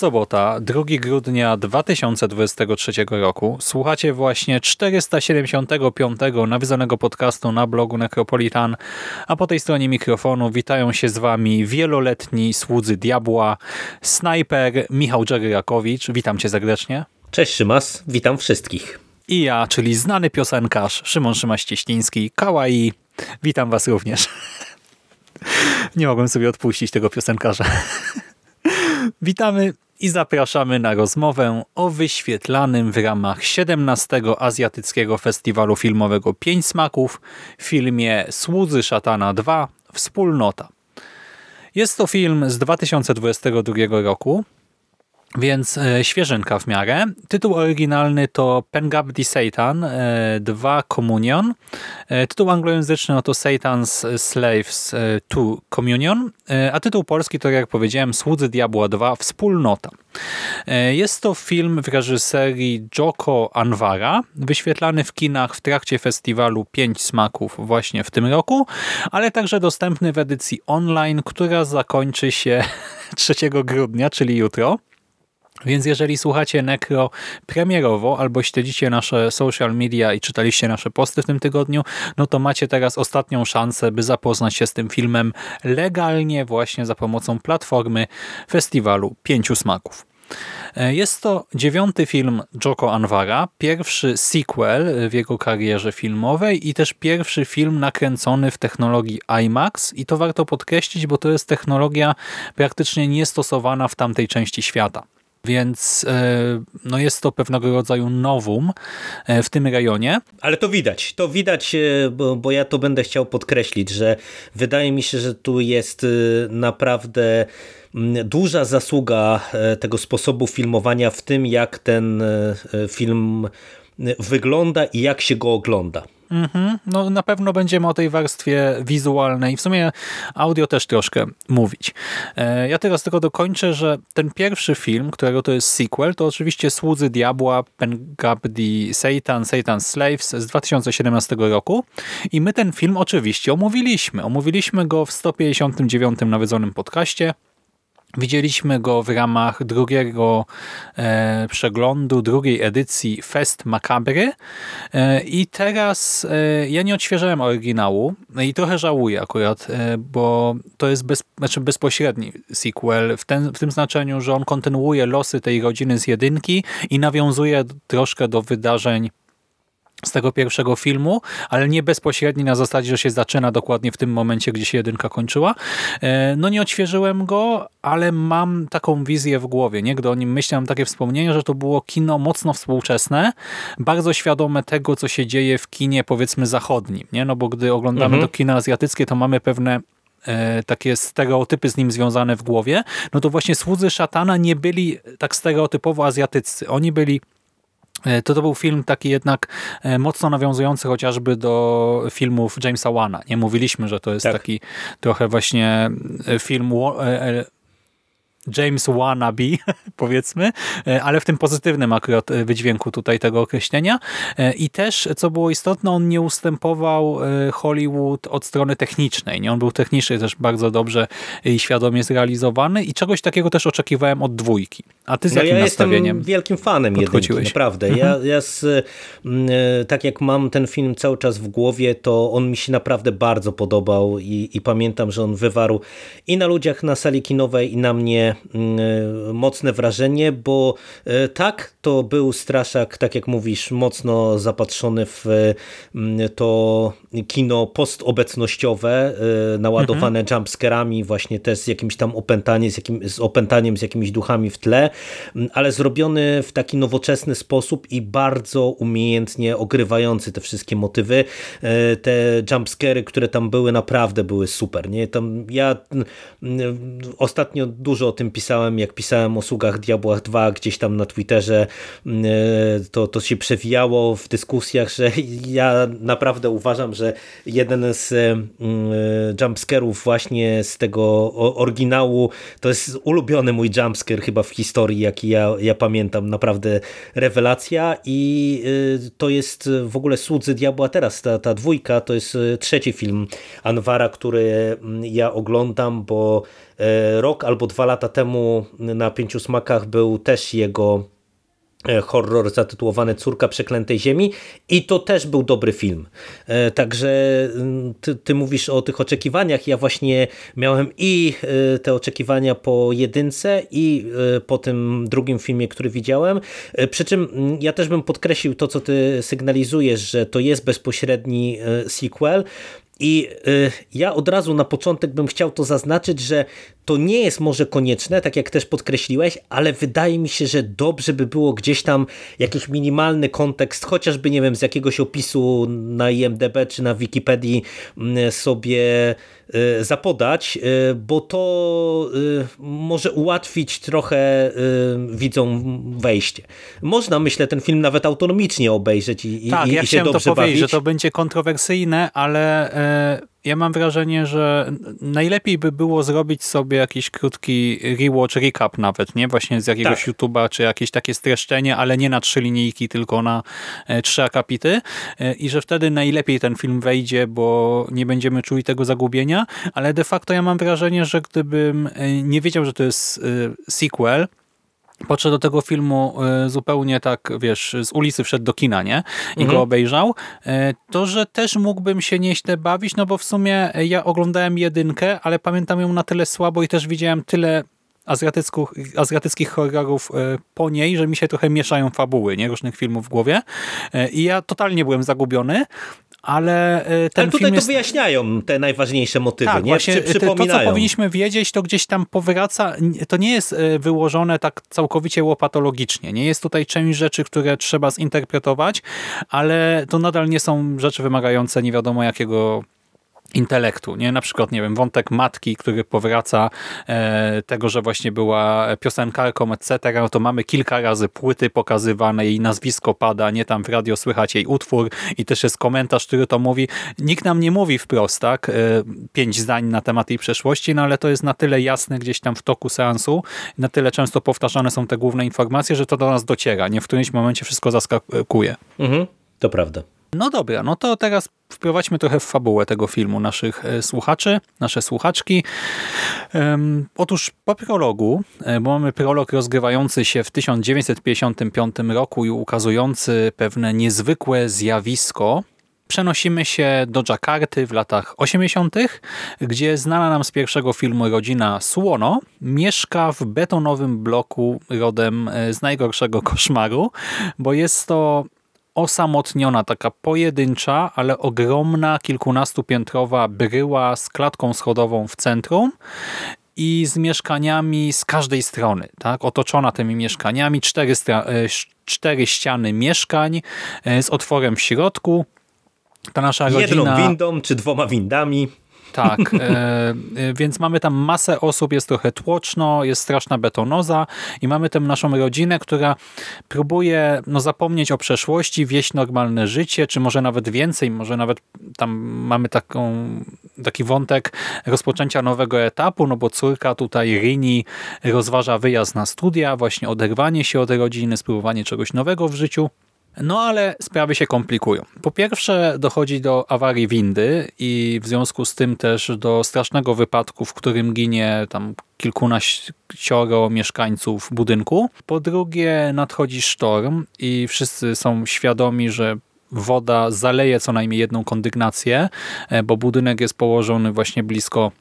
Sobota, 2 grudnia 2023 roku. Słuchacie właśnie 475 nawiązanego podcastu na blogu Necropolitan, a po tej stronie mikrofonu witają się z Wami wieloletni słudzy diabła, snajper Michał Dżeryrakowicz. Witam Cię serdecznie. Cześć Szymas, witam wszystkich. I ja, czyli znany piosenkarz Szymon Szymaś-Cieśliński, Kawaii. Witam Was również. Nie mogłem sobie odpuścić tego piosenkarza. Witamy i zapraszamy na rozmowę o wyświetlanym w ramach 17 Azjatyckiego Festiwalu Filmowego Pięć Smaków filmie Słudzy Szatana 2 Wspólnota. Jest to film z 2022 roku, więc e, świeżynka w miarę. Tytuł oryginalny to Pengabdi Satan 2 e, Communion. E, tytuł anglojęzyczny no to Satan's Slaves 2 Communion. A tytuł polski to jak powiedziałem Słudzy Diabła 2 Wspólnota. Jest to film w reżyserii Joko Anwara, wyświetlany w kinach w trakcie festiwalu Pięć Smaków właśnie w tym roku, ale także dostępny w edycji online, która zakończy się 3 grudnia, czyli jutro. Więc jeżeli słuchacie Necro premierowo albo śledzicie nasze social media i czytaliście nasze posty w tym tygodniu, no to macie teraz ostatnią szansę, by zapoznać się z tym filmem legalnie właśnie za pomocą platformy festiwalu Pięciu Smaków. E, jest to dziewiąty film Joko Anwara, pierwszy sequel w jego karierze filmowej i też pierwszy film nakręcony w technologii IMAX i to warto podkreślić, bo to jest technologia praktycznie niestosowana w tamtej części świata. Więc e, no jest to pewnego rodzaju nowum e, w tym rejonie. Ale to widać, to widać, e, bo, bo ja to będę chciał podkreślić, że wydaje mi się, że tu jest naprawdę duża zasługa tego sposobu filmowania w tym, jak ten film wygląda i jak się go ogląda. Mhm. No na pewno będziemy o tej warstwie wizualnej, w sumie audio też troszkę mówić. E, ja teraz tylko dokończę, że ten pierwszy film, którego to jest sequel, to oczywiście Słudzy Diabła, Pengabdi Satan, Satan's Slaves z 2017 roku i my ten film oczywiście omówiliśmy. Omówiliśmy go w 159 nawiedzonym podcaście. Widzieliśmy go w ramach drugiego e, przeglądu, drugiej edycji Fest Macabry. E, i teraz e, ja nie odświeżałem oryginału i trochę żałuję akurat, e, bo to jest bez, znaczy bezpośredni sequel w, ten, w tym znaczeniu, że on kontynuuje losy tej rodziny z jedynki i nawiązuje troszkę do wydarzeń z tego pierwszego filmu, ale nie bezpośredni na zasadzie, że się zaczyna dokładnie w tym momencie, gdzie się jedynka kończyła. E, no nie odświeżyłem go, ale mam taką wizję w głowie. Nie? Gdy o nim myślałem, takie wspomnienie, że to było kino mocno współczesne, bardzo świadome tego, co się dzieje w kinie powiedzmy zachodnim. Nie? No bo gdy oglądamy mhm. to kino azjatyckie, to mamy pewne e, takie stereotypy z nim związane w głowie, no to właśnie słudzy szatana nie byli tak stereotypowo azjatyccy. Oni byli to to był film taki jednak e, mocno nawiązujący chociażby do filmów Jamesa Wana. Nie mówiliśmy, że to jest tak. taki trochę właśnie e, film James wannabe, powiedzmy, e, ale w tym pozytywnym akurat e, wydźwięku tutaj tego określenia. E, I też, co było istotne, on nie ustępował Hollywood od strony technicznej. Nie? On był technicznie też bardzo dobrze i świadomie zrealizowany i czegoś takiego też oczekiwałem od dwójki. A ty z no jakim ja nastawieniem jestem wielkim fanem jedynki, naprawdę. Mhm. Ja, ja z, tak jak mam ten film cały czas w głowie, to on mi się naprawdę bardzo podobał i, i pamiętam, że on wywarł i na ludziach na sali kinowej i na mnie mocne wrażenie, bo e, tak, to był straszak, tak jak mówisz, mocno zapatrzony w to kino postobecnościowe, e, naładowane mhm. jumpscarami, właśnie też z jakimś tam opętaniem, z, jakim, z opętaniem z jakimiś duchami w tle, ale zrobiony w taki nowoczesny sposób i bardzo umiejętnie ogrywający te wszystkie motywy. Te jumpscary, które tam były, naprawdę były super. Nie? Tam ja ostatnio dużo o tym pisałem, jak pisałem o sługach Diabłach 2 gdzieś tam na Twitterze, mm, to, to się przewijało w dyskusjach, że ja naprawdę uważam, że jeden z mm, e, jumpscarów właśnie z tego oryginału, to jest ulubiony mój jumpscare chyba w historii, jaki ja, ja pamiętam, naprawdę rewelacja i e, to jest w ogóle Słudzy Diabła teraz, ta, ta dwójka, to jest trzeci film Anwara, który ja oglądam, bo E, rok albo dwa lata temu na Pięciu Smakach był też jego e, horror zatytułowany Córka Przeklętej Ziemi i to też był dobry film. E, także mm, ty, ty, mówisz o tych oczekiwaniach. Ja właśnie miałem i te oczekiwania po jedynce i po tym drugim filmie, który widziałem. Przy czym mm, ja też bym podkreślił to, co ty sygnalizujesz, że to jest bezpośredni sequel, i ja od razu na początek bym chciał to zaznaczyć, że to nie jest może konieczne, tak jak też podkreśliłeś, ale wydaje mi się, że dobrze by było gdzieś tam jakiś minimalny kontekst, chociażby nie wiem, z jakiegoś opisu na IMDB czy na Wikipedii mm, sobie y, zapodać, y, bo to może ułatwić trochę widzom wejście. Można, myślę, ten film nawet autonomicznie obejrzeć i, tak, i, ja i się dobrze to powiedzieć, bawić. że to będzie kontrowersyjne, ale ja mam wrażenie, że najlepiej by było zrobić sobie jakiś krótki rewatch, recap nawet, nie? Właśnie z jakiegoś tak. YouTube'a, czy jakieś takie streszczenie, ale nie na trzy linijki, tylko na e, trzy akapity e, i że wtedy najlepiej ten film wejdzie, bo nie będziemy czuli tego zagubienia, ale de facto ja mam wrażenie, że gdybym e, nie wiedział, że to jest sequel, podszedł do tego filmu e, zupełnie tak, wiesz, z ulicy wszedł do kina, nie? I mhm. go obejrzał, e, to, że też mógłbym się nieźle bawić, no bo w sumie ja oglądałem jedynkę, ale pamiętam ją na tyle słabo i też widziałem tyle azjatyckich, azjatyckich horrorów e, po niej, że mi się trochę mieszają fabuły, nie? Różnych filmów w głowie. I ja totalnie byłem zagubiony, ale e, ten ale tutaj film jest... to wyjaśniają te najważniejsze motywy, tak, nie? Właśnie, to, co powinniśmy wiedzieć, to gdzieś tam powraca, to nie jest e, wyłożone tak całkowicie łopatologicznie. Nie jest tutaj część rzeczy, które trzeba zinterpretować, ale to nadal nie są rzeczy wymagające nie wiadomo jakiego intelektu, nie? Na przykład, nie wiem, wątek matki, który powraca e, tego, że właśnie była piosenkarką, etc., no to mamy kilka razy płyty pokazywane, jej nazwisko pada, nie tam w radio słychać jej utwór i też jest komentarz, który to mówi. Nikt nam nie mówi wprost, tak? E, pięć zdań na temat jej przeszłości, no ale to jest na tyle jasne gdzieś tam w toku seansu, na tyle często powtarzane są te główne informacje, że to do nas dociera, nie? W którymś momencie wszystko zaskakuje. Mhm, to prawda. No dobra, no to teraz wprowadźmy trochę w fabułę tego filmu naszych e, słuchaczy, nasze słuchaczki. Um, otóż po prologu, e, bo mamy prolog rozgrywający się w 1955 roku i ukazujący pewne niezwykłe zjawisko, przenosimy się do Jakarty w latach 80., gdzie znana nam z pierwszego filmu rodzina Słono mieszka w betonowym bloku rodem e, z najgorszego koszmaru, bo jest to osamotniona, taka pojedyncza, ale ogromna, kilkunastopiętrowa bryła z klatką schodową w centrum i z mieszkaniami z każdej strony, tak? otoczona tymi mieszkaniami, cztery, e, cztery ściany mieszkań e, z otworem w środku. Ta nasza Jedną rodzina... windą czy dwoma windami. Tak, e, e, więc mamy tam masę osób, jest trochę tłoczno, jest straszna betonoza i mamy tę naszą rodzinę, która próbuje no, zapomnieć o przeszłości, wieść normalne życie, czy może nawet więcej, może nawet tam mamy taką, taki wątek rozpoczęcia nowego etapu, no bo córka tutaj, Rini, rozważa wyjazd na studia, właśnie oderwanie się od rodziny, spróbowanie czegoś nowego w życiu. No ale sprawy się komplikują. Po pierwsze dochodzi do awarii windy i w związku z tym też do strasznego wypadku, w którym ginie tam kilkunaścioro mieszkańców budynku. Po drugie nadchodzi sztorm i wszyscy są świadomi, że woda zaleje co najmniej jedną kondygnację, e, bo budynek jest położony właśnie blisko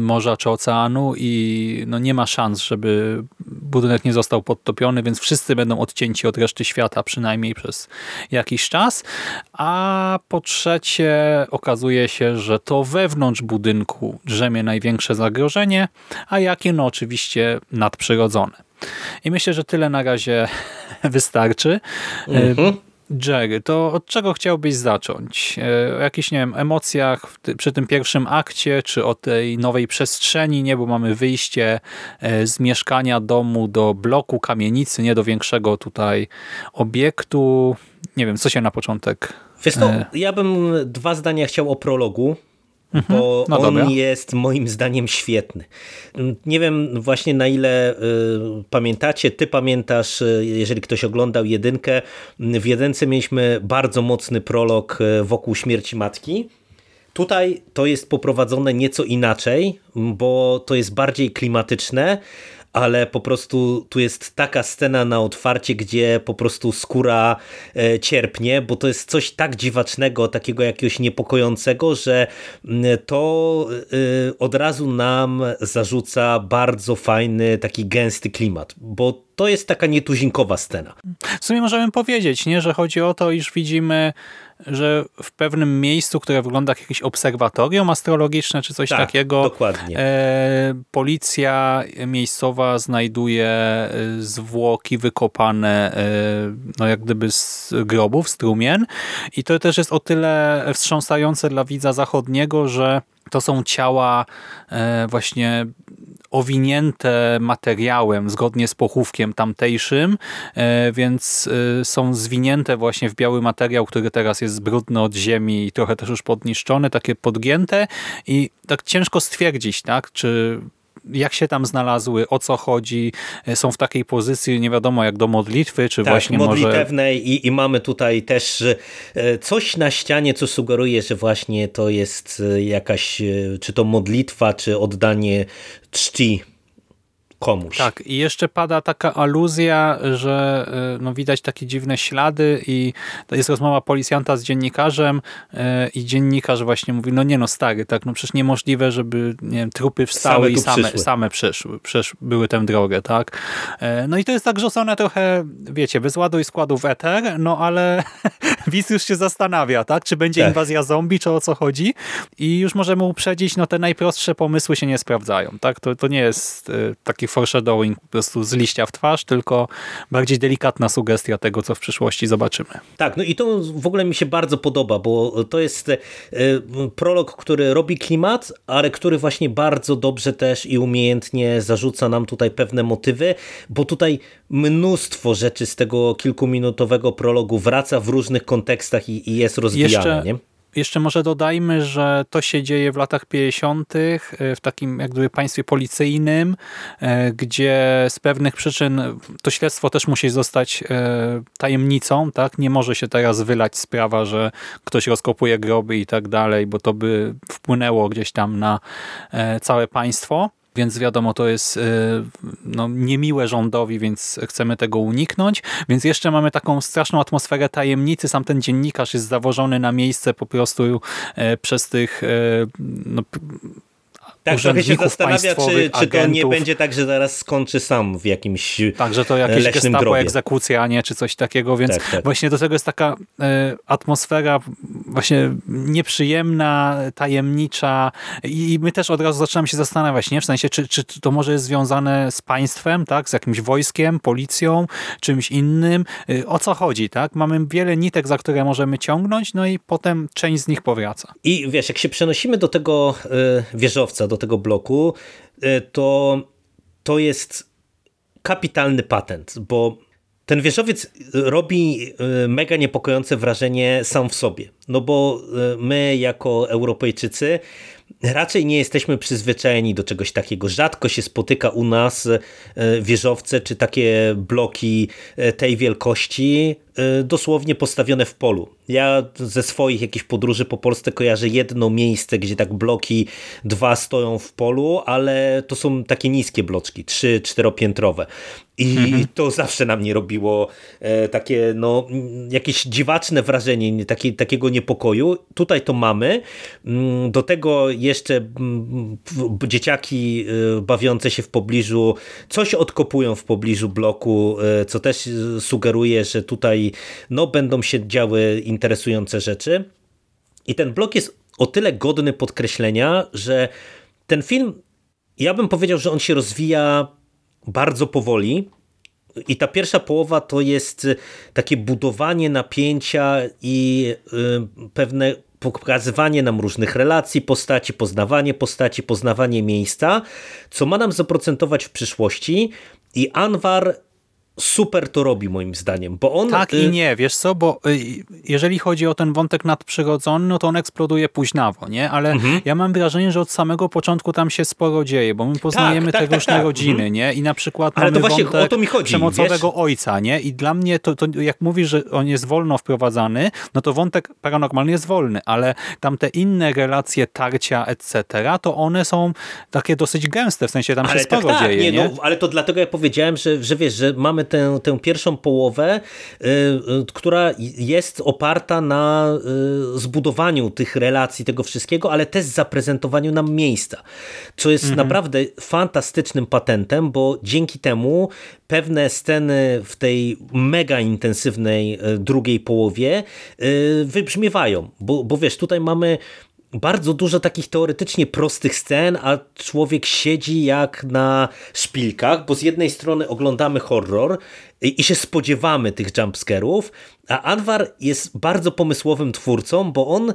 morza czy oceanu i no nie ma szans, żeby budynek nie został podtopiony, więc wszyscy będą odcięci od reszty świata przynajmniej przez jakiś czas. A po trzecie okazuje się, że to wewnątrz budynku drzemie największe zagrożenie, a jakie? No oczywiście nadprzyrodzone. I myślę, że tyle na razie wystarczy. E, mhm. Jerry, to od czego chciałbyś zacząć? E, o jakichś, nie wiem, emocjach przy tym pierwszym akcie, czy o tej nowej przestrzeni, nie? Bo mamy wyjście e, z mieszkania domu do bloku kamienicy, nie do większego tutaj obiektu. Nie wiem, co się na początek... Wiesz to, e, ja bym dwa zdania chciał o prologu, Mhm. bo no on dobra. jest moim zdaniem świetny. Nie wiem właśnie na ile y, pamiętacie, ty pamiętasz, y, jeżeli ktoś oglądał jedynkę, w jedynce mieliśmy bardzo mocny prolog y, wokół śmierci matki. Tutaj to jest poprowadzone nieco inaczej, bo to jest bardziej klimatyczne, ale po prostu tu jest taka scena na otwarcie, gdzie po prostu skóra e, cierpnie, bo to jest coś tak dziwacznego, takiego jakiegoś niepokojącego, że to e, od razu nam zarzuca bardzo fajny, taki gęsty klimat, bo to jest taka nietuzinkowa scena. W sumie możemy powiedzieć, nie, że chodzi o to, iż widzimy że w pewnym miejscu, które wygląda jak jakieś obserwatorium astrologiczne czy coś tak, takiego, dokładnie. E, policja miejscowa znajduje e, zwłoki wykopane e, no jak gdyby z grobów, z trumien i to też jest o tyle wstrząsające dla widza zachodniego, że to są ciała e, właśnie owinięte materiałem zgodnie z pochówkiem tamtejszym, e, więc e, są zwinięte właśnie w biały materiał, który teraz jest brudny od ziemi i trochę też już podniszczony, takie podgięte. I tak ciężko stwierdzić, tak, czy jak się tam znalazły, o co chodzi, e, są w takiej pozycji, nie wiadomo jak do modlitwy, czy tak, właśnie modlitewnej może... i, i mamy tutaj też coś na ścianie, co sugeruje, że właśnie to jest jakaś, czy to modlitwa, czy oddanie czci komuś. Tak, i jeszcze pada taka aluzja, że e, no, widać takie dziwne ślady i jest rozmowa policjanta z dziennikarzem e, i dziennikarz właśnie mówi, no nie no stary, tak, no przecież niemożliwe, żeby nie wiem, trupy wstały same i same, przyszły. same przesz, były tę drogę, tak. E, no i to jest tak rzucone trochę, wiecie, wyzładuj składu w eter, no ale widz już się zastanawia, tak, czy będzie tak. inwazja zombie, czy o co chodzi i już możemy uprzedzić, no te najprostsze pomysły się nie sprawdzają, tak, to, to nie jest taki foreshadowing po prostu z liścia w twarz, tylko bardziej delikatna sugestia tego, co w przyszłości zobaczymy. Tak, no i to w ogóle mi się bardzo podoba, bo to jest e, prolog, który robi klimat, ale który właśnie bardzo dobrze też i umiejętnie zarzuca nam tutaj pewne motywy, bo tutaj mnóstwo rzeczy z tego kilkuminutowego prologu wraca w różnych kontekstach i, i jest rozwijane. Jeszcze... Nie? Jeszcze może dodajmy, że to się dzieje w latach 50. E, w takim jak gdyby państwie policyjnym, e, gdzie z pewnych przyczyn to śledztwo też musi zostać e, tajemnicą. tak? Nie może się teraz wylać sprawa, że ktoś rozkopuje groby i tak dalej, bo to by wpłynęło gdzieś tam na całe państwo więc wiadomo, to jest y, no, niemiłe rządowi, więc chcemy tego uniknąć. Więc jeszcze mamy taką straszną atmosferę tajemnicy. Sam ten dziennikarz jest zawożony na miejsce po prostu y, przez tych y, no, Tak, trochę się zastanawia, czy, czy to nie będzie tak, że zaraz skończy sam w jakimś Tak, że to jakieś gestapo, grobie. egzekucja, nie, czy coś takiego, więc Tak, tak. właśnie do tego jest taka e, atmosfera właśnie nieprzyjemna, tajemnicza i my też od razu zaczynamy się zastanawiać, nie, w sensie, czy, czy to może jest związane z państwem, tak, z jakimś wojskiem, policją, czymś innym, E, o co chodzi, tak, mamy wiele nitek, za które możemy ciągnąć, no i potem część z nich powraca. I wiesz, jak się przenosimy do tego y, wieżowca, do tego bloku, y, to to jest kapitalny patent, bo ten wieżowiec robi y, mega niepokojące wrażenie sam w sobie. No bo y, my jako Europejczycy raczej nie jesteśmy przyzwyczajeni do czegoś takiego. Rzadko się spotyka u nas wieżowce czy takie bloki tej wielkości dosłownie postawione w polu. Ja ze swoich jakichś podróży po Polsce kojarzę jedno miejsce, gdzie tak bloki dwa stoją w polu, ale to są takie niskie bloczki, trzy, czteropiętrowe. I to zawsze na mnie robiło e, takie no, jakieś dziwaczne wrażenie, nie- takie, takiego niepokoju. Tutaj to mamy. Mm, Do tego jeszcze mm, dzieciaki e, bawiące się w pobliżu, coś odkopują w pobliżu bloku, e, co też sugeruje, że tutaj no, będą się działy interesujące rzeczy. I ten blok jest o tyle godny podkreślenia, że ten film, ja bym powiedział, że on się rozwija bardzo powoli. I ta pierwsza połowa to jest y, takie budowanie napięcia i y, pewne pokazywanie nam różnych relacji postaci, poznawanie postaci, poznawanie miejsca, co ma nam zaprocentować w przyszłości. I Anwar super to robi moim zdaniem, bo on... Tak y, i nie, wiesz co, bo y, jeżeli chodzi o ten wątek nadprzyrodzony, no to on eksploduje późnawo, nie? Ale Mhm. ja mam wrażenie, że od samego początku tam się sporo dzieje, bo my poznajemy tak, te tak, różne tak. rodziny, Mhm. nie? I na przykład Ale to mamy właśnie wątek o to mi chodzi, przemocowego ojca, nie? I dla mnie to, to, jak mówisz, że on jest wolno wprowadzany, no to wątek paranormalny jest wolny, ale tam te inne relacje, tarcia, etc., to one są takie dosyć gęste, w sensie tam się Ale sporo tak, tak, dzieje, nie, nie? No, ale to dlatego ja powiedziałem, że, że wiesz, że mamy tę, tę pierwszą połowę, y, y, która jest oparta na y, zbudowaniu tych relacji, tego wszystkiego, ale też zaprezentowaniu nam miejsca, co jest Mhm. naprawdę fantastycznym patentem, bo dzięki temu pewne sceny w tej mega intensywnej drugiej połowie wybrzmiewają, bo, bo wiesz, tutaj mamy bardzo dużo takich teoretycznie prostych scen, a człowiek siedzi jak na szpilkach, bo z jednej strony oglądamy horror i, i się spodziewamy tych jumpscarów, a Anwar jest bardzo pomysłowym twórcą, bo on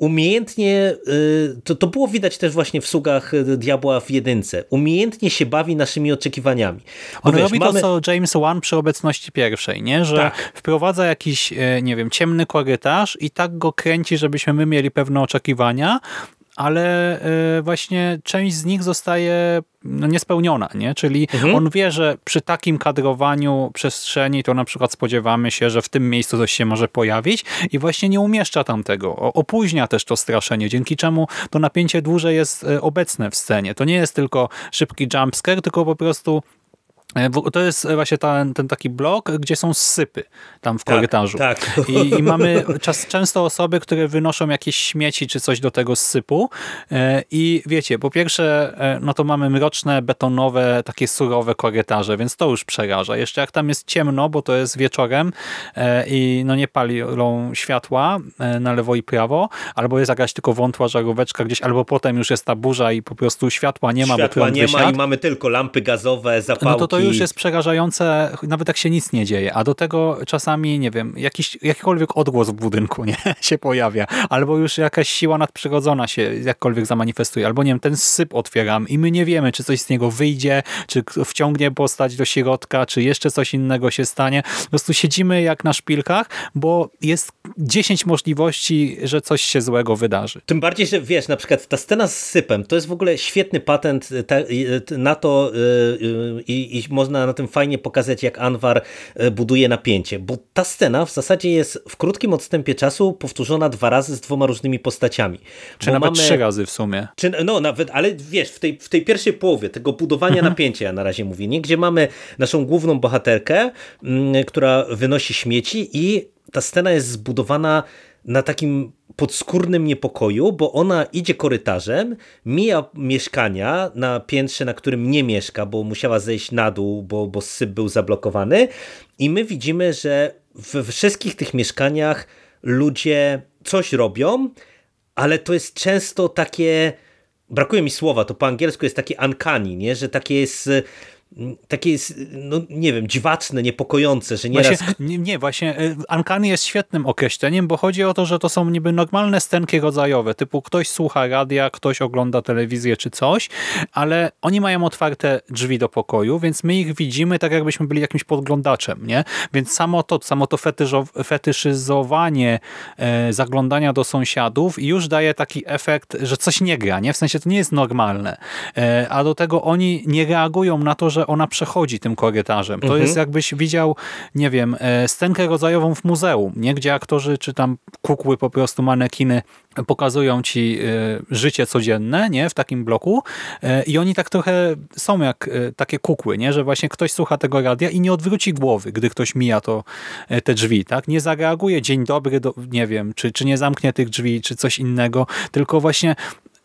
umiejętnie, y, to, to było widać też właśnie w sługach y, Diabła w jedynce, umiejętnie się bawi naszymi oczekiwaniami. Bo On wiesz, robi mamy- to, co James Wan przy obecności pierwszej, nie? że Tak. wprowadza jakiś, e, nie wiem, ciemny korytarz i tak go kręci, żebyśmy my mieli pewne oczekiwania, ale e, właśnie część z nich zostaje no, niespełniona, nie? Czyli Mhm. on wie, że przy takim kadrowaniu przestrzeni to na przykład spodziewamy się, że w tym miejscu coś się może pojawić i właśnie nie umieszcza tam tego. Opóźnia też to straszenie, dzięki czemu to napięcie dłużej jest e, obecne w scenie. To nie jest tylko szybki jumpscare, tylko po prostu To jest właśnie ten, ten taki blok, gdzie są sypy tam w Tak, korytarzu. tak. I, I mamy czas, często osoby, które wynoszą jakieś śmieci czy coś do tego sypu. E, I wiecie, po pierwsze, e, no to mamy mroczne, betonowe, takie surowe korytarze, więc to już przeraża. Jeszcze jak tam jest ciemno, bo to jest wieczorem e, i no nie palą światła e, na lewo i prawo, albo jest jakaś tylko wątła żaróweczka gdzieś, albo potem już jest ta burza i po prostu światła nie ma, bo Światła prąd nie ma i mamy tylko lampy gazowe, zapałki. No to to już jest przerażające, nawet jak się nic nie dzieje, a do tego czasami, nie wiem, jakiś, jakikolwiek odgłos w budynku nie się pojawia, albo już jakaś siła nadprzyrodzona się jakkolwiek zamanifestuje, albo nie wiem, ten syp otwieram i my nie wiemy, czy coś z niego wyjdzie, czy wciągnie postać do środka, czy jeszcze coś innego się stanie. Po prostu siedzimy jak na szpilkach, bo jest 10 możliwości, że coś się złego wydarzy. Tym bardziej, że wiesz, na przykład ta scena z sypem to jest w ogóle świetny patent na to y, y, i można na tym fajnie pokazać, jak Anwar y, buduje napięcie, bo ta scena w zasadzie jest w krótkim odstępie czasu powtórzona dwa razy z dwoma różnymi postaciami. Czy Bo nawet mamy- trzy razy w sumie. Czy, no nawet, ale wiesz, w tej, w tej pierwszej połowie tego budowania Mhm. napięcia, ja na razie mówię, nie? gdzie mamy naszą główną bohaterkę, mm, która wynosi śmieci i ta scena jest zbudowana na takim podskórnym niepokoju, bo ona idzie korytarzem, mija mieszkania na piętrze, na którym nie mieszka, bo musiała zejść na dół, bo, bo syp był zablokowany i my widzimy, że we wszystkich tych mieszkaniach ludzie coś robią, ale to jest często takie, brakuje mi słowa, to po angielsku jest takie uncanny, nie? że takie jest takie jest, no nie wiem, dziwaczne, niepokojące, że nieraz... Właśnie, nie, nie, właśnie y, Uncanny jest świetnym określeniem, bo chodzi o to, że to są niby normalne scenki rodzajowe, typu ktoś słucha radia, ktoś ogląda telewizję czy coś, ale oni mają otwarte drzwi do pokoju, więc my ich widzimy tak jakbyśmy byli jakimś podglądaczem, nie? Więc samo to, samo to fetyszyzowanie e, zaglądania do sąsiadów już daje taki efekt, że coś nie gra, nie? W sensie to nie jest normalne, e, a do tego oni nie reagują na to, że że ona przechodzi tym korytarzem. To mhm. jest jakbyś widział, nie wiem, e, scenkę rodzajową w muzeum, nie? gdzie aktorzy czy tam kukły, po prostu manekiny pokazują ci e, życie codzienne nie? w takim bloku e, i oni tak trochę są jak takie kukły, nie? że właśnie ktoś słucha tego radia i nie odwróci głowy, gdy ktoś mija to te drzwi. tak? Nie zareaguje dzień dobry, do, nie wiem, czy, czy nie zamknie tych drzwi, czy coś innego, tylko właśnie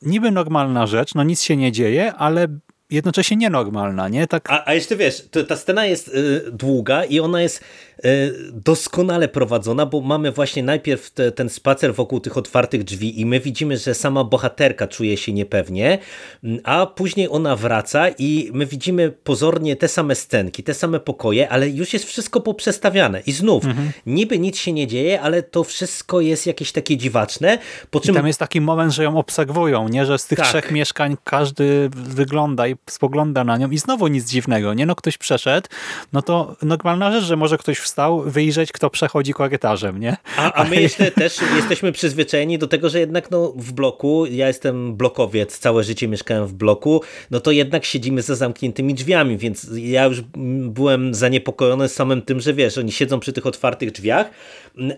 niby normalna rzecz, no nic się nie dzieje, ale jednocześnie nienormalna, nie? Tak... A, a jeszcze wiesz, to, ta scena jest y, długa i ona jest y, doskonale prowadzona, bo mamy właśnie najpierw te, ten spacer wokół tych otwartych drzwi i my widzimy, że sama bohaterka czuje się niepewnie, a później ona wraca i my widzimy pozornie te same scenki, te same pokoje, ale już jest wszystko poprzestawiane i znów mhm. niby nic się nie dzieje, ale to wszystko jest jakieś takie dziwaczne. Po czym... I tam jest taki moment, że ją obserwują, nie? że z tych tak. trzech mieszkań każdy wygląda i spogląda na nią i znowu nic dziwnego, nie? No ktoś przeszedł, no to normalna rzecz, że może ktoś wstał, wyjrzeć, kto przechodzi korytarzem, nie? A, a my jeszcze też jesteśmy przyzwyczajeni do tego, że jednak no, w bloku, ja jestem blokowiec, całe życie mieszkałem w bloku, no to jednak siedzimy za zamkniętymi drzwiami, więc ja już byłem zaniepokojony samym tym, że wiesz, oni siedzą przy tych otwartych drzwiach,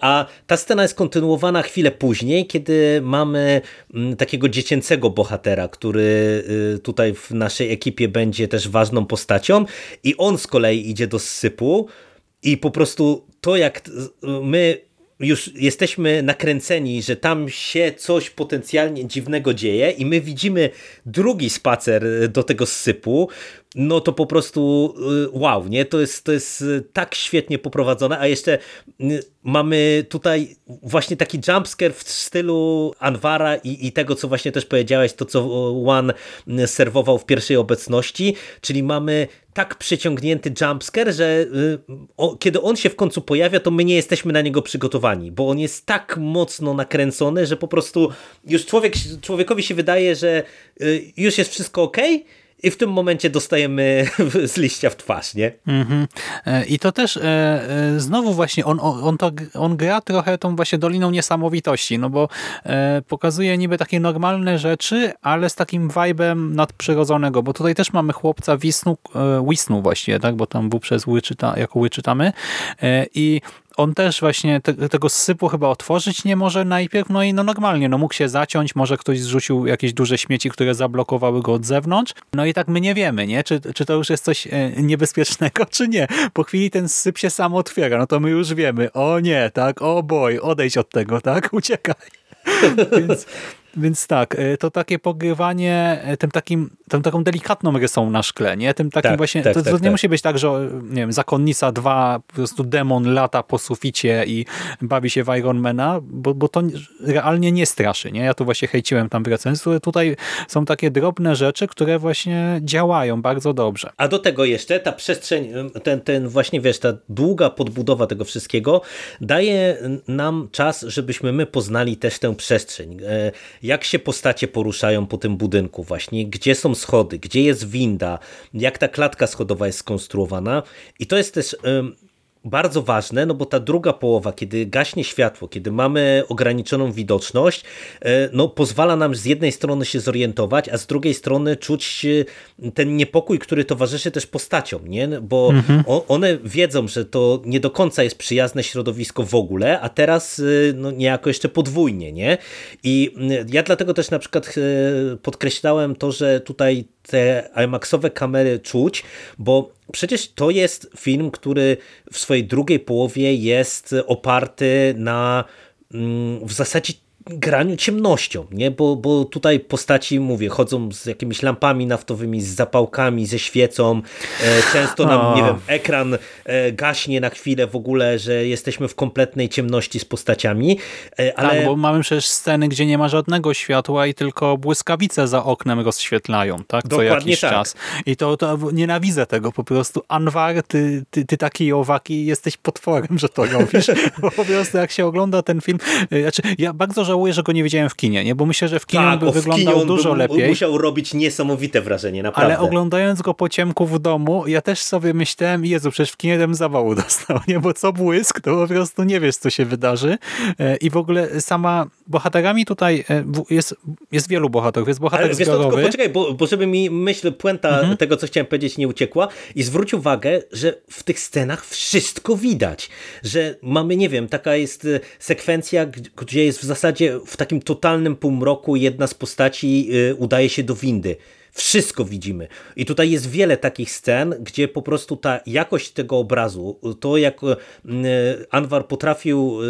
a ta scena jest kontynuowana chwilę później, kiedy mamy mm, takiego dziecięcego bohatera, który y, tutaj w naszej ekipie będzie też ważną postacią i on z kolei idzie do sypu i po prostu to jak my już jesteśmy nakręceni, że tam się coś potencjalnie dziwnego dzieje i my widzimy drugi spacer do tego sypu, no to po prostu y, wow, nie? To jest, to jest y, tak świetnie poprowadzone, a jeszcze y, mamy tutaj właśnie taki jumpscare w stylu Anwara i, i tego, co właśnie też powiedziałeś, to co One serwował w pierwszej obecności, czyli mamy tak przyciągnięty jumpscare, że o, kiedy on się w końcu pojawia, to my nie jesteśmy na niego przygotowani, bo on jest tak mocno nakręcony, że po prostu już człowiek, człowiekowi się wydaje, że już jest wszystko ok, i w tym momencie dostajemy z liścia w twarz, nie? Mm -hmm. I to też e, e, znowu właśnie on, on, to, on gra trochę tą właśnie Doliną Niesamowitości, no bo pokazuje niby takie normalne rzeczy, ale z takim vibe'em nadprzyrodzonego, bo tutaj też mamy chłopca Wisnu, Wisnu właściwie, tak, bo tam był przez ły czyta, jako ły czytamy i on też właśnie te, tego sypu chyba otworzyć nie może najpierw, no i no normalnie, no mógł się zaciąć, może ktoś zrzucił jakieś duże śmieci, które zablokowały go od zewnątrz, no i tak my nie wiemy, nie? Czy, czy to już jest coś e, niebezpiecznego, czy nie. Po chwili ten syp się sam otwiera, no to my już wiemy, o nie, tak, o boj, odejdź od tego, tak, uciekaj. Więc więc tak, e, to takie pogrywanie e, tym takim, tą taką delikatną rysą na szkle, nie? Tym takim tak, właśnie, tak, to, to tak, nie tak. musi być tak, że nie wiem, Zakonnica 2, po prostu demon lata po suficie i bawi się w Ironmana, bo, bo to realnie nie straszy, nie? Ja tu właśnie hejciłem tam w recenzji, tutaj są takie drobne rzeczy, które właśnie działają bardzo dobrze. A do tego jeszcze ta przestrzeń, ten, ten właśnie, wiesz, ta długa podbudowa tego wszystkiego daje nam czas, żebyśmy my poznali też tę przestrzeń e, jak się postacie poruszają po tym budynku właśnie, gdzie są schody, gdzie jest winda, jak ta klatka schodowa jest skonstruowana? I to jest też bardzo ważne, no bo ta druga połowa, kiedy gaśnie światło, kiedy mamy ograniczoną widoczność, e, no pozwala nam z jednej strony się zorientować, a z drugiej strony czuć e, ten niepokój, który towarzyszy też postaciom, nie? bo mhm. one wiedzą, że to nie do końca jest przyjazne środowisko w ogóle, a teraz e, no, niejako jeszcze podwójnie, nie? I ja dlatego też na przykład podkreślałem to, że tutaj te IMAXowe kamery czuć, bo przecież to jest film, który w swojej drugiej połowie jest oparty na mm, w zasadzie graniu ciemnością, nie? Bo, bo tutaj postaci, mówię, chodzą z jakimiś lampami naftowymi, z zapałkami, ze świecą, e, często nam, O. nie wiem, ekran e, gaśnie na chwilę w ogóle, że jesteśmy w kompletnej ciemności z postaciami, e, ale... Tak, bo mamy przecież sceny, gdzie nie ma żadnego światła i tylko błyskawice za oknem rozświetlają, tak? Co Dokładnie jakiś tak. czas. I to, to nienawidzę tego po prostu. Anwar, ty, ty, ty taki owaki jesteś potworem, że to robisz. Po prostu jak się ogląda ten film, y, znaczy ja bardzo żałuję, że go nie widziałem w kinie, nie? Bo myślę, że w kinie on by wyglądał kinie dużo by lepiej. musiał robić niesamowite wrażenie, naprawdę. Ale oglądając go po ciemku w domu, ja też sobie myślałem, Jezu, przecież w kinie bym zawału dostał, nie? Bo co błysk, to po prostu nie wiesz, co się wydarzy. E, I w ogóle sama bohaterami tutaj e, jest, jest wielu bohaterów. Jest bohater Ale wiesz tylko zbiorowy. poczekaj, bo, bo żeby mi myśl, puenta Mhm. tego, co chciałem powiedzieć, nie uciekła i zwróć uwagę, że w tych scenach wszystko widać, że mamy, nie wiem, taka jest e, sekwencja, gdzie jest w zasadzie w takim totalnym półmroku jedna z postaci y, udaje się do windy. Wszystko widzimy. I tutaj jest wiele takich scen, gdzie po prostu ta jakość tego obrazu, to jak e, Anwar potrafił e,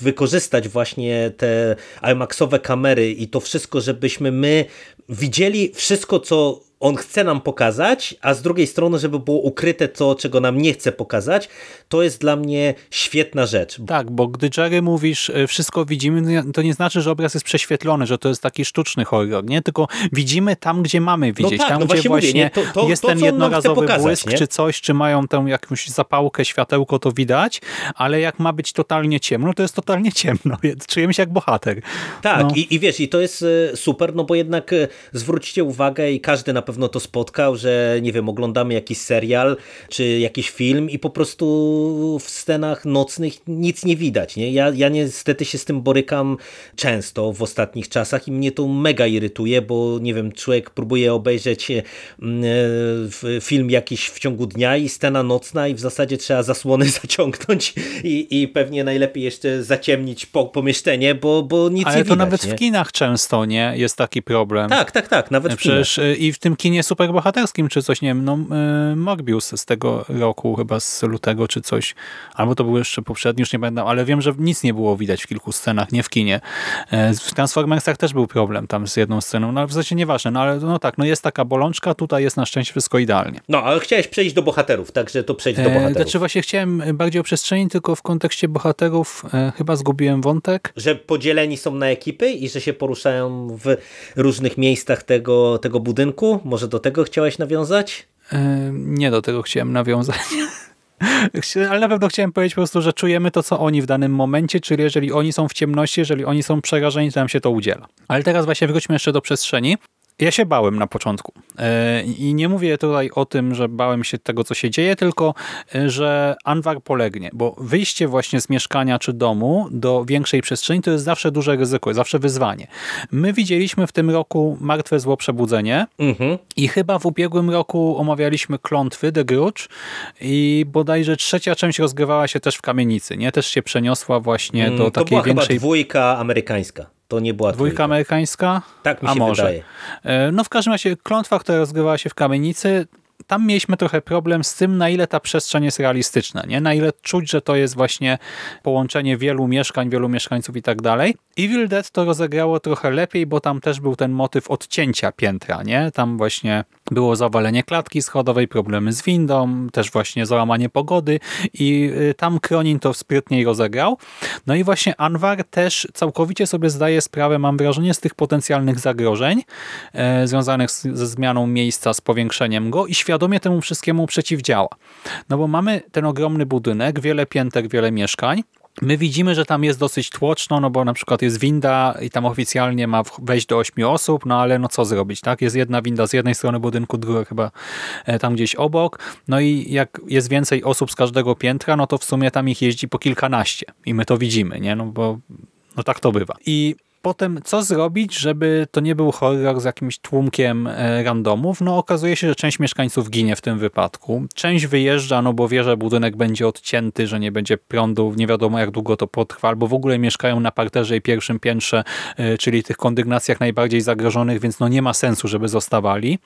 wykorzystać właśnie te IMAXowe kamery i to wszystko, żebyśmy my widzieli wszystko, co on chce nam pokazać, a z drugiej strony, żeby było ukryte to, czego nam nie chce pokazać, to jest dla mnie świetna rzecz. Tak, bo gdy Jerry mówisz, e, wszystko widzimy, to nie znaczy, że obraz jest prześwietlony, że to jest taki sztuczny horror, nie? Tylko widzimy tam, gdzie mamy widzieć. tak, tam, no gdzie właśnie właśnie nie? To- to- jest to, ten jednorazowy pokazać, błysk, nie? czy coś, czy mają tę jakąś zapałkę, światełko, to widać, ale jak ma być totalnie ciemno, to jest totalnie ciemno. Czujemy się jak bohater. Tak, No. i, i wiesz, i to jest e, super, no bo jednak e, zwróćcie uwagę i każdy na pewno to spotkał, że nie wiem, oglądamy jakiś serial czy jakiś film i po prostu w scenach nocnych nic nie widać. Nie? Ja, ja niestety się z tym borykam często w ostatnich czasach i mnie to mega irytuje, bo nie wiem, człowiek próbuje obejrzeć e, e, film jakiś w ciągu dnia i scena nocna i w zasadzie trzeba zasłony zaciągnąć i, i pewnie najlepiej jeszcze zaciemnić po, pomieszczenie, bo, bo nic Ale nie to widać. nawet nie? w kinach często nie jest taki problem. Tak, tak, tak, nawet w kinach. Przecież y, i w tym kinie superbohaterskim, czy coś, nie wiem, no y, Morbius z tego roku, chyba z lutego, czy coś, albo to był jeszcze poprzedni, już nie będę, ale wiem, że nic nie było widać w kilku scenach, nie w kinie. E, W Transformersach też był problem tam z jedną sceną, no ale w zasadzie nieważne, no ale no tak, no jest taka bolączka, tutaj jest na szczęście wszystko idealnie. No, ale chciałeś przejść do bohaterów, także to przejdź do E, bohaterów. Znaczy właśnie chciałem bardziej o przestrzeni, tylko w kontekście bohaterów e, chyba zgubiłem wątek. Że podzieleni są na ekipy i że się poruszają w różnych miejscach tego, tego budynku? Może do tego chciałeś nawiązać? E, Nie do tego chciałem nawiązać. Ale na pewno chciałem powiedzieć po prostu, że czujemy to, co oni w danym momencie, czyli jeżeli oni są w ciemności, jeżeli oni są przerażeni, to nam się to udziela. Ale teraz właśnie wróćmy jeszcze do przestrzeni. Ja się bałem na początku. E, I nie mówię tutaj o tym, że bałem się tego, co się dzieje, tylko e, że Anwar polegnie, bo wyjście właśnie z mieszkania czy domu do większej przestrzeni to jest zawsze duże ryzyko, zawsze wyzwanie. My widzieliśmy w tym roku Martwe Zło Przebudzenie, Mhm. i chyba w ubiegłym roku omawialiśmy klątwy The Grudge i bodajże trzecia część rozgrywała się też w kamienicy, nie? Też się przeniosła właśnie do Mm, to takiej była chyba większej... dwójka amerykańska. To nie była Dwójka trójka. amerykańska? Tak mi A się może. wydaje. E, No w każdym razie klątwa, która rozgrywała się w kamienicy, tam mieliśmy trochę problem z tym, na ile ta przestrzeń jest realistyczna, nie? Na ile czuć, że to jest właśnie połączenie wielu mieszkań, wielu mieszkańców i tak dalej. Evil Dead to rozegrało trochę lepiej, bo tam też był ten motyw odcięcia piętra, nie? Tam właśnie było zawalenie klatki schodowej, problemy z windą, też właśnie załamanie pogody i y, tam Kronin to sprytniej rozegrał. No i właśnie Anwar też całkowicie sobie zdaje sprawę, mam wrażenie, z tych potencjalnych zagrożeń e, związanych z, ze zmianą miejsca, z powiększeniem go i świadomie temu wszystkiemu przeciwdziała. No bo mamy ten ogromny budynek, wiele pięter, wiele mieszkań, My widzimy, że tam jest dosyć tłoczno, no bo na przykład jest winda i tam oficjalnie ma wejść do ośmiu osób, no ale no co zrobić, tak? Jest jedna winda z jednej strony budynku, druga chyba e, tam gdzieś obok, no i jak jest więcej osób z każdego piętra, no to w sumie tam ich jeździ po kilkanaście i my to widzimy, nie? No bo no tak to bywa. I potem co zrobić, żeby to nie był horror z jakimś tłumkiem e, randomów? No okazuje się, że część mieszkańców ginie w tym wypadku. Część wyjeżdża, no bo wie, że budynek będzie odcięty, że nie będzie prądu, nie wiadomo jak długo to potrwa, albo w ogóle mieszkają na parterze i pierwszym piętrze, e, czyli tych kondygnacjach najbardziej zagrożonych, więc no nie ma sensu, żeby zostawali.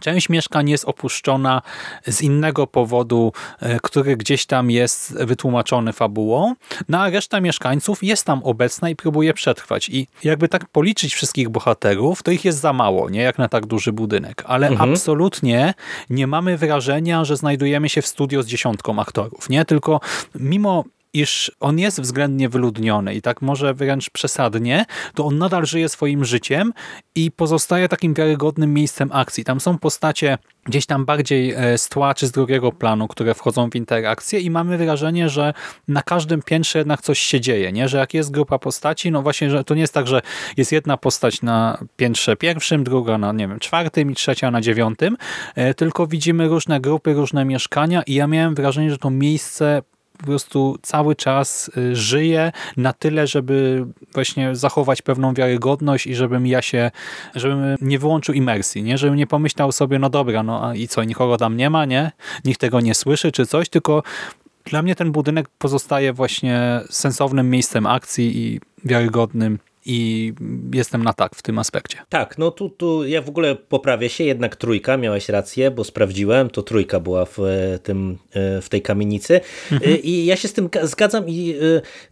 Część mieszkań jest opuszczona z innego powodu, e, który gdzieś tam jest wytłumaczony fabułą, no a reszta mieszkańców jest tam obecna i próbuje przetrwać. I jakby tak policzyć wszystkich bohaterów, to ich jest za mało, nie jak na tak duży budynek, ale Mhm. absolutnie nie mamy wrażenia, że znajdujemy się w studio z dziesiątką aktorów, nie? Tylko mimo iż on jest względnie wyludniony i tak może wręcz przesadnie, to on nadal żyje swoim życiem i pozostaje takim wiarygodnym miejscem akcji. Tam są postacie gdzieś tam bardziej e, z tła czy z drugiego planu, które wchodzą w interakcję i mamy wrażenie, że na każdym piętrze jednak coś się dzieje, nie? że jak jest grupa postaci, no właśnie, że to nie jest tak, że jest jedna postać na piętrze pierwszym, druga na nie wiem, czwartym i trzecia na dziewiątym, e, tylko widzimy różne grupy, różne mieszkania i ja miałem wrażenie, że to miejsce po prostu cały czas y, żyje na tyle, żeby właśnie zachować pewną wiarygodność i żebym ja się, żebym nie wyłączył imersji, nie? Żebym nie pomyślał sobie, no dobra, no i co, nikogo tam nie ma, nie? Nikt tego nie słyszy czy coś, tylko dla mnie ten budynek pozostaje właśnie sensownym miejscem akcji i wiarygodnym i jestem na tak w tym aspekcie. Tak, no tu, tu ja w ogóle poprawię się, jednak trójka, miałeś rację, bo sprawdziłem, to trójka była w, e, tym, e, w tej kamienicy E, i ja się z tym ga- zgadzam i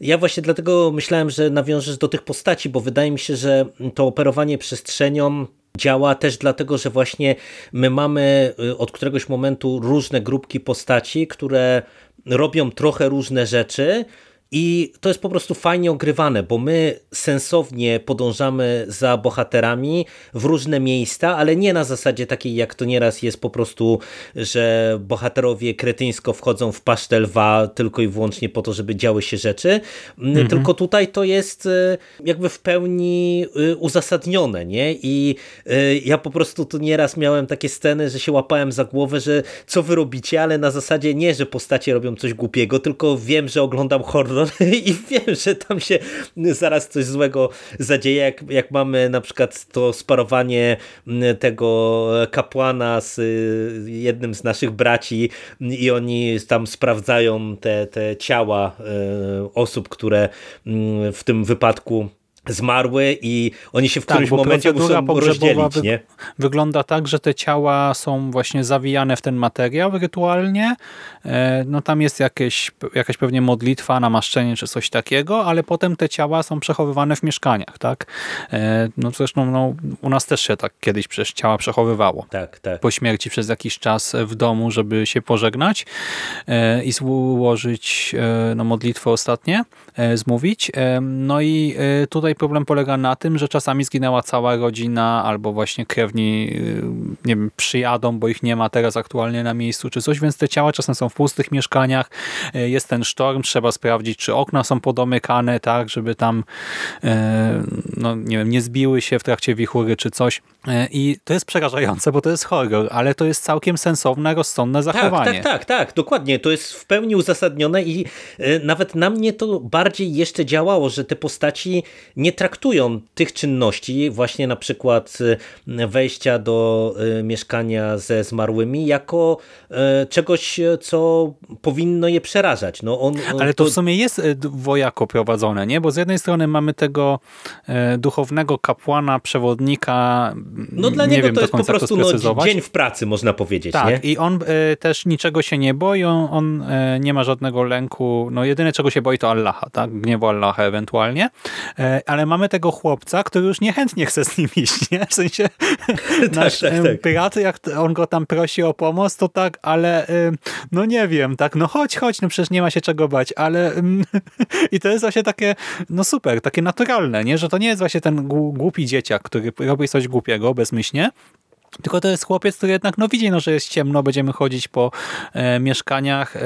ja właśnie dlatego myślałem, że nawiążesz do tych postaci, bo wydaje mi się, że to operowanie przestrzenią działa też dlatego, że właśnie my mamy od któregoś momentu różne grupki postaci, które robią trochę różne rzeczy, i to jest po prostu fajnie ogrywane, bo my sensownie podążamy za bohaterami w różne miejsca, ale nie na zasadzie takiej, jak to nieraz jest po prostu, że bohaterowie kretyńsko wchodzą w pasztel wa tylko i wyłącznie po to, żeby działy się rzeczy. Tylko tutaj to jest y, jakby w pełni y, uzasadnione, nie? I y, ja po prostu tu nieraz miałem takie sceny, że się łapałem za głowę, że co wy robicie, ale na zasadzie nie, że postacie robią coś głupiego, tylko wiem, że oglądam horror i wiem, że tam się zaraz coś złego zadzieje, jak, jak mamy na przykład to sparowanie tego kapłana z y, jednym z naszych braci i oni tam sprawdzają te, te ciała y, osób, które w tym wypadku zmarły i oni się w którymś bo momencie muszą rozdzielić, wy- nie? Wygląda tak, że te ciała są właśnie zawijane w ten materiał rytualnie. E, No tam jest jakieś, jakaś pewnie modlitwa, namaszczenie czy coś takiego, ale potem te ciała są przechowywane w mieszkaniach, tak? E, No zresztą no, u nas też się tak kiedyś przecież ciała przechowywało Tak, tak. po śmierci przez jakiś czas w domu, żeby się pożegnać e, i złożyć no, modlitwę ostatnie, zmówić. E, No i e, tutaj problem polega na tym, że czasami zginęła cała rodzina albo właśnie krewni e, nie wiem, przyjadą, bo ich nie ma teraz aktualnie na miejscu czy coś, więc te ciała czasem są w pustych mieszkaniach, e, jest ten sztorm, trzeba sprawdzić, czy okna są podomykane, tak, żeby tam e, no nie wiem, nie zbiły się w trakcie wichury czy coś. E, I to jest przerażające, bo to jest horror, ale to jest całkiem sensowne, rozsądne Tak, zachowanie. tak, tak, tak, dokładnie. To jest w pełni uzasadnione i e, nawet na mnie to bardziej jeszcze działało, że te postaci nie traktują tych czynności, właśnie na przykład e, wejścia do e, mieszkania ze zmarłymi, jako e, czegoś, co powinno je przerażać. No on, on- Ale to w sumie jest dwojako prowadzone, nie? Bo z jednej strony mamy tego duchownego kapłana, przewodnika, no dla nie niego wiem to jest po prostu to no, dzień w pracy, można powiedzieć. Tak, nie? i on też niczego się nie boi, on, on nie ma żadnego lęku, no jedyne czego się boi to Allaha, tak, gniewu Allaha ewentualnie, e, ale mamy tego chłopca, który już niechętnie chce z nim iść, nie? W sensie nasz tak, tak. pirat, jak on go tam prosi o pomoc, to tak, ale no nie wiem, tak, no chodź, chodź, no przecież nie ma się czego bać, ale i to jest właśnie takie, no super, takie naturalne, nie? Że to nie jest właśnie ten gł- głupi dzieciak, który robi coś głupiego bezmyślnie, tylko to jest chłopiec, który jednak no widzi, no, że jest ciemno, będziemy chodzić po e, mieszkaniach e,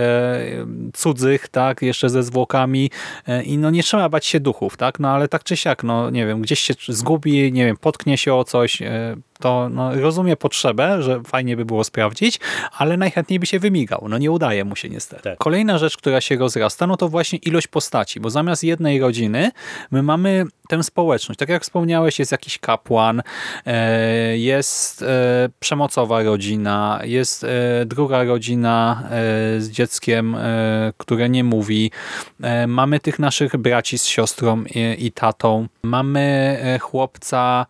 cudzych, tak, jeszcze ze zwłokami e, i no nie trzeba bać się duchów, tak, no ale tak czy siak, no nie wiem, gdzieś się zgubi, nie wiem, potknie się o coś, e, to no, rozumie potrzebę, że fajnie by było sprawdzić, ale najchętniej by się wymigał. No nie udaje mu się niestety. Tak. Kolejna rzecz, która się rozrasta, no to właśnie ilość postaci, bo zamiast jednej rodziny my mamy tę społeczność. Tak jak wspomniałeś, jest jakiś kapłan, e, jest e, przemocowa rodzina, jest e, druga rodzina z dzieckiem, które nie mówi. Mamy tych naszych braci z siostrą i, tatą. Mamy chłopca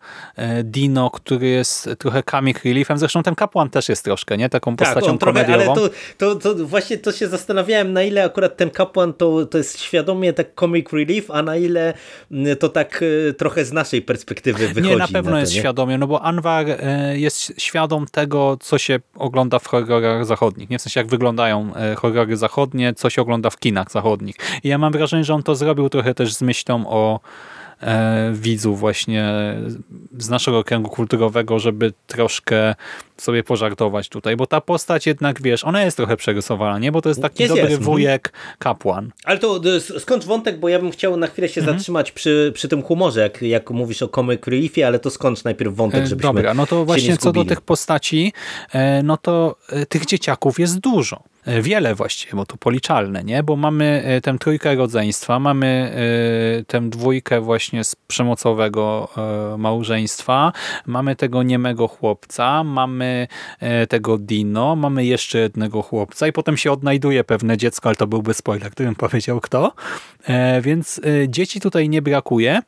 Dino, który jest trochę comic reliefem. Zresztą ten kapłan też jest troszkę, nie? Taką postacią tak, on trochę, komediową. ale to, to, to właśnie to się zastanawiałem, na ile akurat ten kapłan to, to jest świadomie tak comic relief, a na ile mm, to tak e, trochę z naszej perspektywy wychodzi. Nie, na pewno na to, jest nie? świadomie, no bo Anwar e, jest świadom tego, co się ogląda w horrorach zachodnich. Nie w sensie jak wyglądają e, horrory zachodnie, co się ogląda w kinach zachodnich. I ja mam wrażenie, że on to zrobił trochę też z myślą o widzów właśnie z naszego kręgu kulturowego, żeby troszkę sobie pożartować tutaj, bo ta postać jednak, wiesz, ona jest trochę przerysowana, nie? Bo to jest taki Jest, dobry jest, mhm. wujek kapłan. Ale to e, skończ wątek, bo ja bym chciał na chwilę się Mhm. zatrzymać przy, przy tym humorze, jak, jak mówisz o comic reliefie, ale to skończ najpierw wątek, E, żebyśmy Dobra, no to właśnie nie co do tych postaci, e, no to e, tych dzieciaków jest dużo. E, Wiele właściwie, bo to policzalne, nie? Bo mamy e, tę trójkę rodzeństwa, mamy e, tę dwójkę właśnie z przemocowego małżeństwa, mamy tego niemego chłopca, mamy tego Dino, mamy jeszcze jednego chłopca i potem się odnajduje pewne dziecko, ale to byłby spoiler, którym powiedział kto. Więc dzieci tutaj nie brakuje.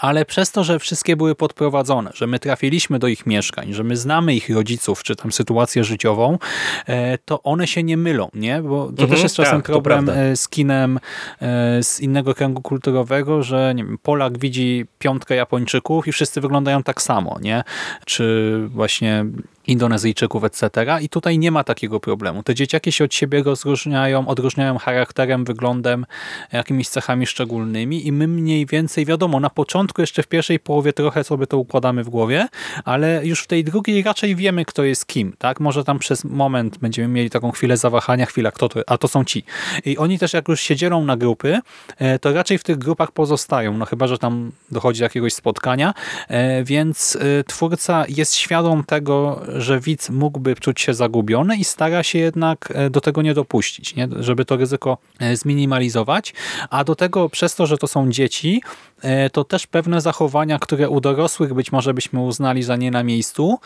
Ale przez to, że wszystkie były podprowadzone, że my trafiliśmy do ich mieszkań, że my znamy ich rodziców, czy tam sytuację życiową, e, to one się nie mylą, nie? Bo to Mhm, też jest czasem tak, problem e, z kinem e, z innego kręgu kulturowego, że nie wiem, Polak widzi piątkę Japończyków i wszyscy wyglądają tak samo, nie? Czy właśnie Indonezyjczyków, etc. I tutaj nie ma takiego problemu. Te dzieciaki się od siebie rozróżniają, odróżniają charakterem, wyglądem, jakimiś cechami szczególnymi i my mniej więcej, wiadomo, na początku, jeszcze w pierwszej połowie trochę sobie to układamy w głowie, ale już w tej drugiej raczej wiemy, kto jest kim, tak? Może tam przez moment będziemy mieli taką chwilę zawahania, chwila, kto to, a to są ci. I oni też jak już się dzielą na grupy, e, to raczej w tych grupach pozostają, no chyba, że tam dochodzi do jakiegoś spotkania, e, więc e, twórca jest świadom tego, że widz mógłby czuć się zagubiony i stara się jednak e, do tego nie dopuścić, nie? żeby to ryzyko e, zminimalizować, a do tego przez to, że to są dzieci, e, to też pewne zachowania, które u dorosłych być może byśmy uznali za nie na miejscu,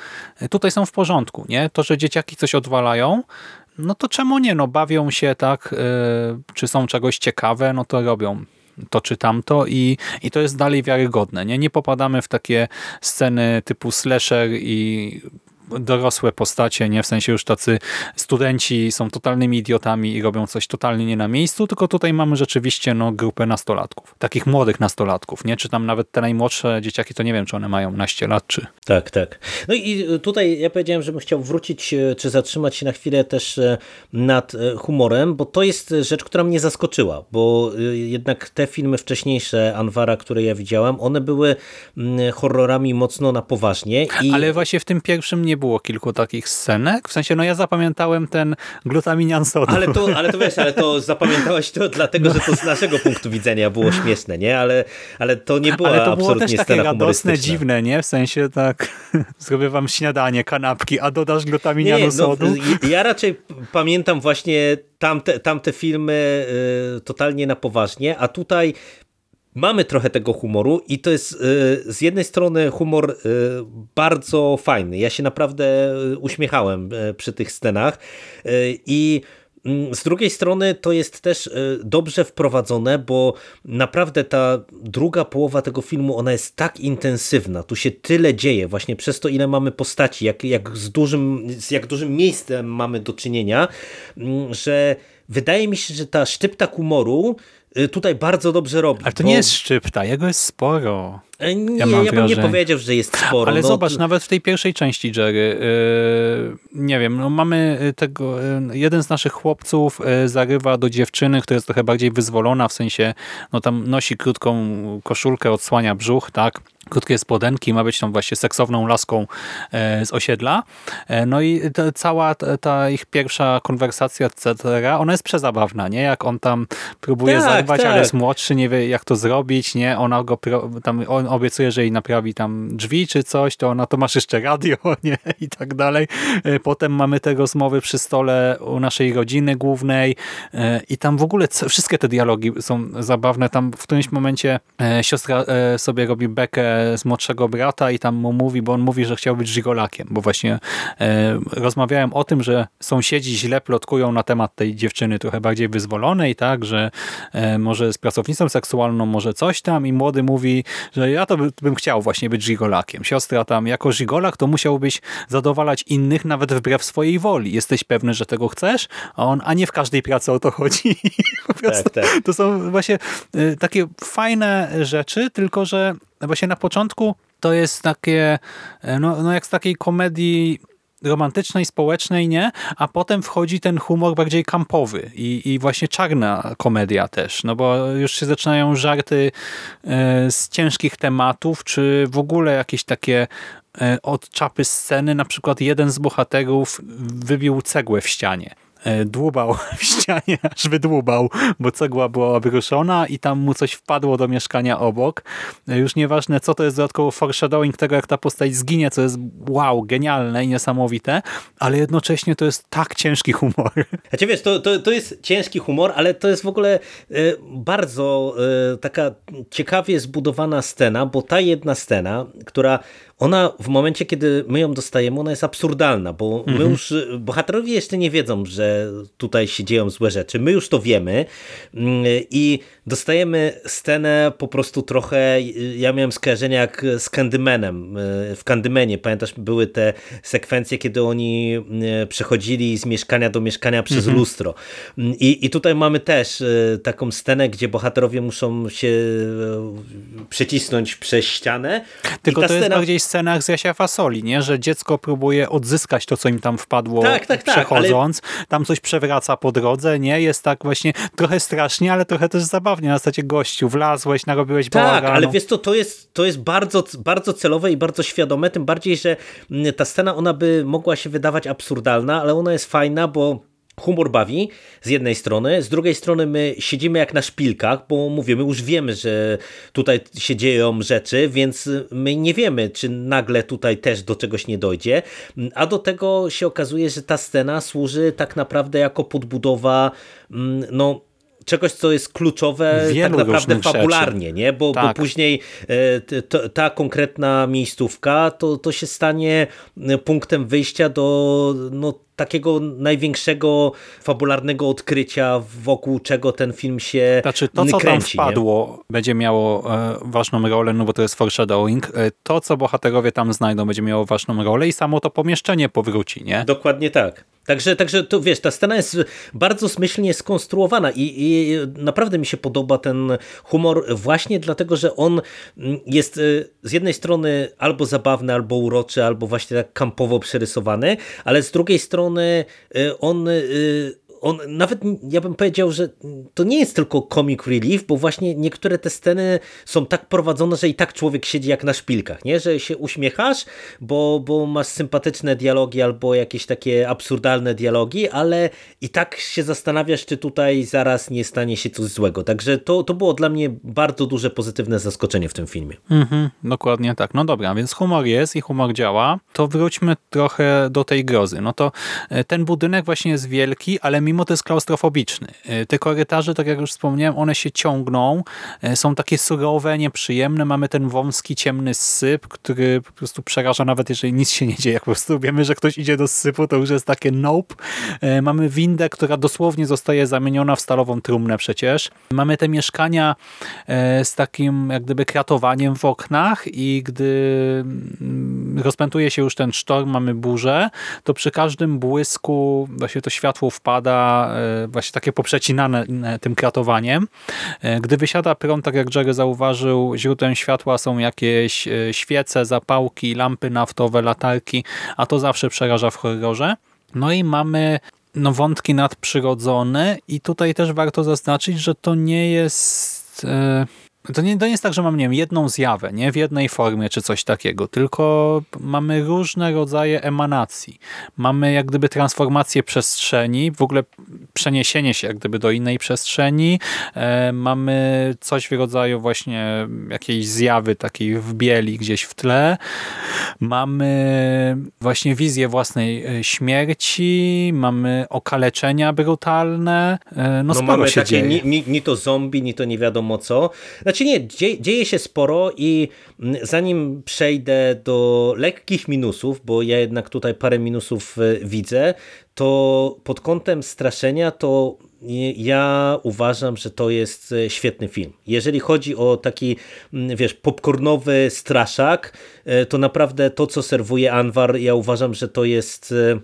tutaj są w porządku. Nie? To, że dzieciaki coś odwalają, no to czemu nie? No bawią się tak, czy są czegoś ciekawe, no to robią to czy tamto i, i to jest dalej wiarygodne. Nie? nie popadamy w takie sceny typu slasher i dorosłe postacie, nie w sensie już tacy studenci są totalnymi idiotami i robią coś totalnie nie na miejscu, tylko tutaj mamy rzeczywiście no, grupę nastolatków, takich młodych nastolatków, nie? Czy tam nawet te najmłodsze dzieciaki, to nie wiem, czy one mają naście lat, czy... Tak, tak. No i tutaj ja powiedziałem, że bym chciał wrócić, e, czy zatrzymać się na chwilę też e, nad humorem, bo to jest rzecz, która mnie zaskoczyła, bo jednak te filmy wcześniejsze Anwara, które ja widziałem, one były mm, horrorami mocno na poważnie. I... Ale właśnie w tym pierwszym nie było kilku takich scenek, w sensie, no ja zapamiętałem ten glutaminian sodu. Ale to, ale to wiesz, ale to zapamiętałeś to dlatego, że to z naszego punktu widzenia było śmieszne, nie? Ale, ale to nie była Ale to było absolutnie też takie radosne, dziwne, nie? W sensie tak, zrobię wam śniadanie, kanapki, a dodasz Nie, glutaminianu nie, no, sodu? ja raczej pamiętam właśnie tamte, tamte filmy y, totalnie na poważnie, a tutaj mamy trochę tego humoru i to jest y, z jednej strony humor y, bardzo fajny. Ja się naprawdę y, uśmiechałem przy tych scenach i mm, z drugiej strony to jest też dobrze wprowadzone, bo naprawdę ta druga połowa tego filmu, ona jest tak intensywna, tu się tyle dzieje, właśnie przez to ile mamy postaci, jak, jak, z, dużym, z jak dużym miejscem mamy do czynienia, mm, że wydaje mi się, że ta sztypta humoru tutaj bardzo dobrze robi. Ale to bo- nie jest szczypta, jego jest sporo. E, Nie, ja ja, bym nie powiedział, że jest sporo. Ale no, zobacz, nawet w tej pierwszej części Jerry, yy, nie wiem, no mamy tego, yy, jeden z naszych chłopców yy, zarywa do dziewczyny, która jest trochę bardziej wyzwolona, w sensie, no tam nosi krótką koszulkę, odsłania brzuch, tak, krótkie spodenki, ma być tą właśnie seksowną laską e, z osiedla. E, No i ta, cała ta, ta ich pierwsza konwersacja, etc., ona jest przezabawna, nie? Jak on tam próbuje Tak, zarwać, tak. ale jest młodszy, nie wie jak to zrobić, nie? Ona go, tam, on obiecuje, że jej naprawi tam drzwi czy coś, to ona, to masz jeszcze radio, nie? I tak dalej. E, Potem mamy te rozmowy przy stole u naszej rodziny głównej i tam w ogóle wszystkie te dialogi są zabawne. Tam w którymś momencie siostra sobie robi bekę z młodszego brata i tam mu mówi, bo on mówi, że chciał być żigolakiem, bo właśnie e, rozmawiałem o tym, że sąsiedzi źle plotkują na temat tej dziewczyny trochę bardziej wyzwolonej, tak, że e, może z pracownicą seksualną, może coś tam i młody mówi, że ja to by, bym chciał właśnie być żigolakiem. Siostra tam, jako żigolak to musiałbyś zadowalać innych nawet wbrew swojej woli. Jesteś pewny, że tego chcesz? A on, a nie w każdej pracy o to chodzi. po prostu tak, tak. To są właśnie y, takie fajne rzeczy, tylko że właśnie na początku to jest takie, y, no, no jak z takiej komedii romantycznej, społecznej, nie? A potem wchodzi ten humor bardziej kampowy i, i właśnie czarna komedia też, no bo już się zaczynają żarty y, z ciężkich tematów, czy w ogóle jakieś takie y, od czapy sceny, na przykład jeden z bohaterów wybił cegłę w ścianie E, dłubał w ścianie, aż wydłubał, bo cegła była obruszona i tam mu coś wpadło do mieszkania obok. E, już nieważne, co to jest dodatkowo foreshadowing tego, jak ta postać zginie, co jest wow, genialne i niesamowite, ale jednocześnie to jest tak ciężki humor. Cię wiesz, to, to, to jest ciężki humor, ale to jest w ogóle e, bardzo taka ciekawie zbudowana scena, bo ta jedna scena, która ona w momencie, kiedy my ją dostajemy, ona jest absurdalna, bo my mhm. już, bohaterowie jeszcze nie wiedzą, że tutaj się dzieją złe rzeczy. My już to wiemy mm, i dostajemy scenę po prostu trochę, ja miałem skojarzenia jak z Candymanem. W Candymanie, pamiętasz, były te sekwencje, kiedy oni mm, przechodzili z mieszkania do mieszkania przez mhm. lustro. Mm, I, I tutaj mamy też e, taką scenę, gdzie bohaterowie muszą się e, przecisnąć przez ścianę. Tylko to scena... jest bardziej scenach z Jasia Fasoli, nie? że dziecko próbuje odzyskać to, co im tam wpadło tak, tak, tak, przechodząc. Ale... Tam coś przewraca po drodze, nie? Jest tak właśnie trochę strasznie, ale trochę też zabawnie. Na zasadzie gościu, wlazłeś, narobiłeś tak, bałaganu. Tak, ale wiesz to, to jest, to jest bardzo, bardzo celowe i bardzo świadome, tym bardziej, że mm, ta scena, ona by mogła się wydawać absurdalna, ale ona jest fajna, bo humor bawi z jednej strony, z drugiej strony my siedzimy jak na szpilkach, bo mówimy, już wiemy, że tutaj się dzieją rzeczy, więc my nie wiemy, czy nagle tutaj też do czegoś nie dojdzie, a do tego się okazuje, że ta scena służy tak naprawdę jako podbudowa mm, no czegoś, co jest kluczowe Wielu tak naprawdę fabularnie, nie? Bo, tak. bo później e, to, ta konkretna miejscówka to, to się stanie punktem wyjścia do no, takiego największego fabularnego odkrycia, wokół czego ten film się Znaczy to, co kręci, tam wpadło, nie? będzie miało e, ważną rolę, no bo to jest foreshadowing. E, to, co bohaterowie tam znajdą, będzie miało ważną rolę i samo to pomieszczenie powróci, nie? Dokładnie tak. Także, także to wiesz, ta scena jest bardzo smyślnie skonstruowana i, i, naprawdę mi się podoba ten humor właśnie dlatego, że on jest y, z jednej strony albo zabawny, albo uroczy, albo właśnie tak kampowo przerysowany, ale z drugiej strony y, on y, on nawet, ja bym powiedział, że to nie jest tylko comic relief, bo właśnie niektóre te sceny są tak prowadzone, że i tak człowiek siedzi jak na szpilkach, nie? że się uśmiechasz, bo, bo masz sympatyczne dialogi albo jakieś takie absurdalne dialogi, ale i tak się zastanawiasz, czy tutaj zaraz nie stanie się coś złego. Także to, to było dla mnie bardzo duże pozytywne zaskoczenie w tym filmie. Mhm, dokładnie tak. No dobra, więc humor jest i humor działa. To wróćmy trochę do tej grozy. No to e, ten budynek właśnie jest wielki, ale mimo to jest klaustrofobiczny. E, te korytarze, tak jak już wspomniałem, one się ciągną, e, są takie surowe, nieprzyjemne. Mamy ten wąski, ciemny syp, który po prostu przeraża nawet jeżeli nic się nie dzieje. Jak po prostu wiemy, że ktoś idzie do sypu, to już jest takie nope. E, mamy windę, która dosłownie zostaje zamieniona w stalową trumnę przecież. Mamy te mieszkania z takim jak gdyby kratowaniem w oknach i gdy mm, rozpętuje się już ten sztorm, mamy burzę, to przy każdym błysku właśnie to światło wpada E, właśnie takie poprzecinane e, tym kratowaniem. E, gdy wysiada prąd, tak jak Jerry zauważył, źródłem światła są jakieś świece, zapałki, lampy naftowe, latarki, a to zawsze przeraża w horrorze. No i mamy no, wątki nadprzyrodzone i tutaj też warto zaznaczyć, że to nie jest... To nie, to nie jest tak, że mamy nie wiem, jedną zjawę, nie w jednej formie czy coś takiego, tylko mamy różne rodzaje emanacji. Mamy jak gdyby transformację przestrzeni. W ogóle przeniesienie się jak gdyby do innej przestrzeni. E, mamy coś w rodzaju właśnie jakiejś zjawy takiej w bieli gdzieś w tle. Mamy właśnie wizję własnej e, śmierci, mamy okaleczenia brutalne. E, no, no mamy się takie. Ni, ni, ni, to zombie, ni to nie wiadomo co. Znaczy nie, dzieje, dzieje się sporo i mm, zanim przejdę do lekkich minusów, bo ja jednak tutaj parę minusów widzę, to pod kątem straszenia to ja uważam, że to jest e, świetny film. Jeżeli chodzi o taki, mm, wiesz, popcornowy straszak, e, to naprawdę to, co serwuje Anwar, ja uważam, że to jest e,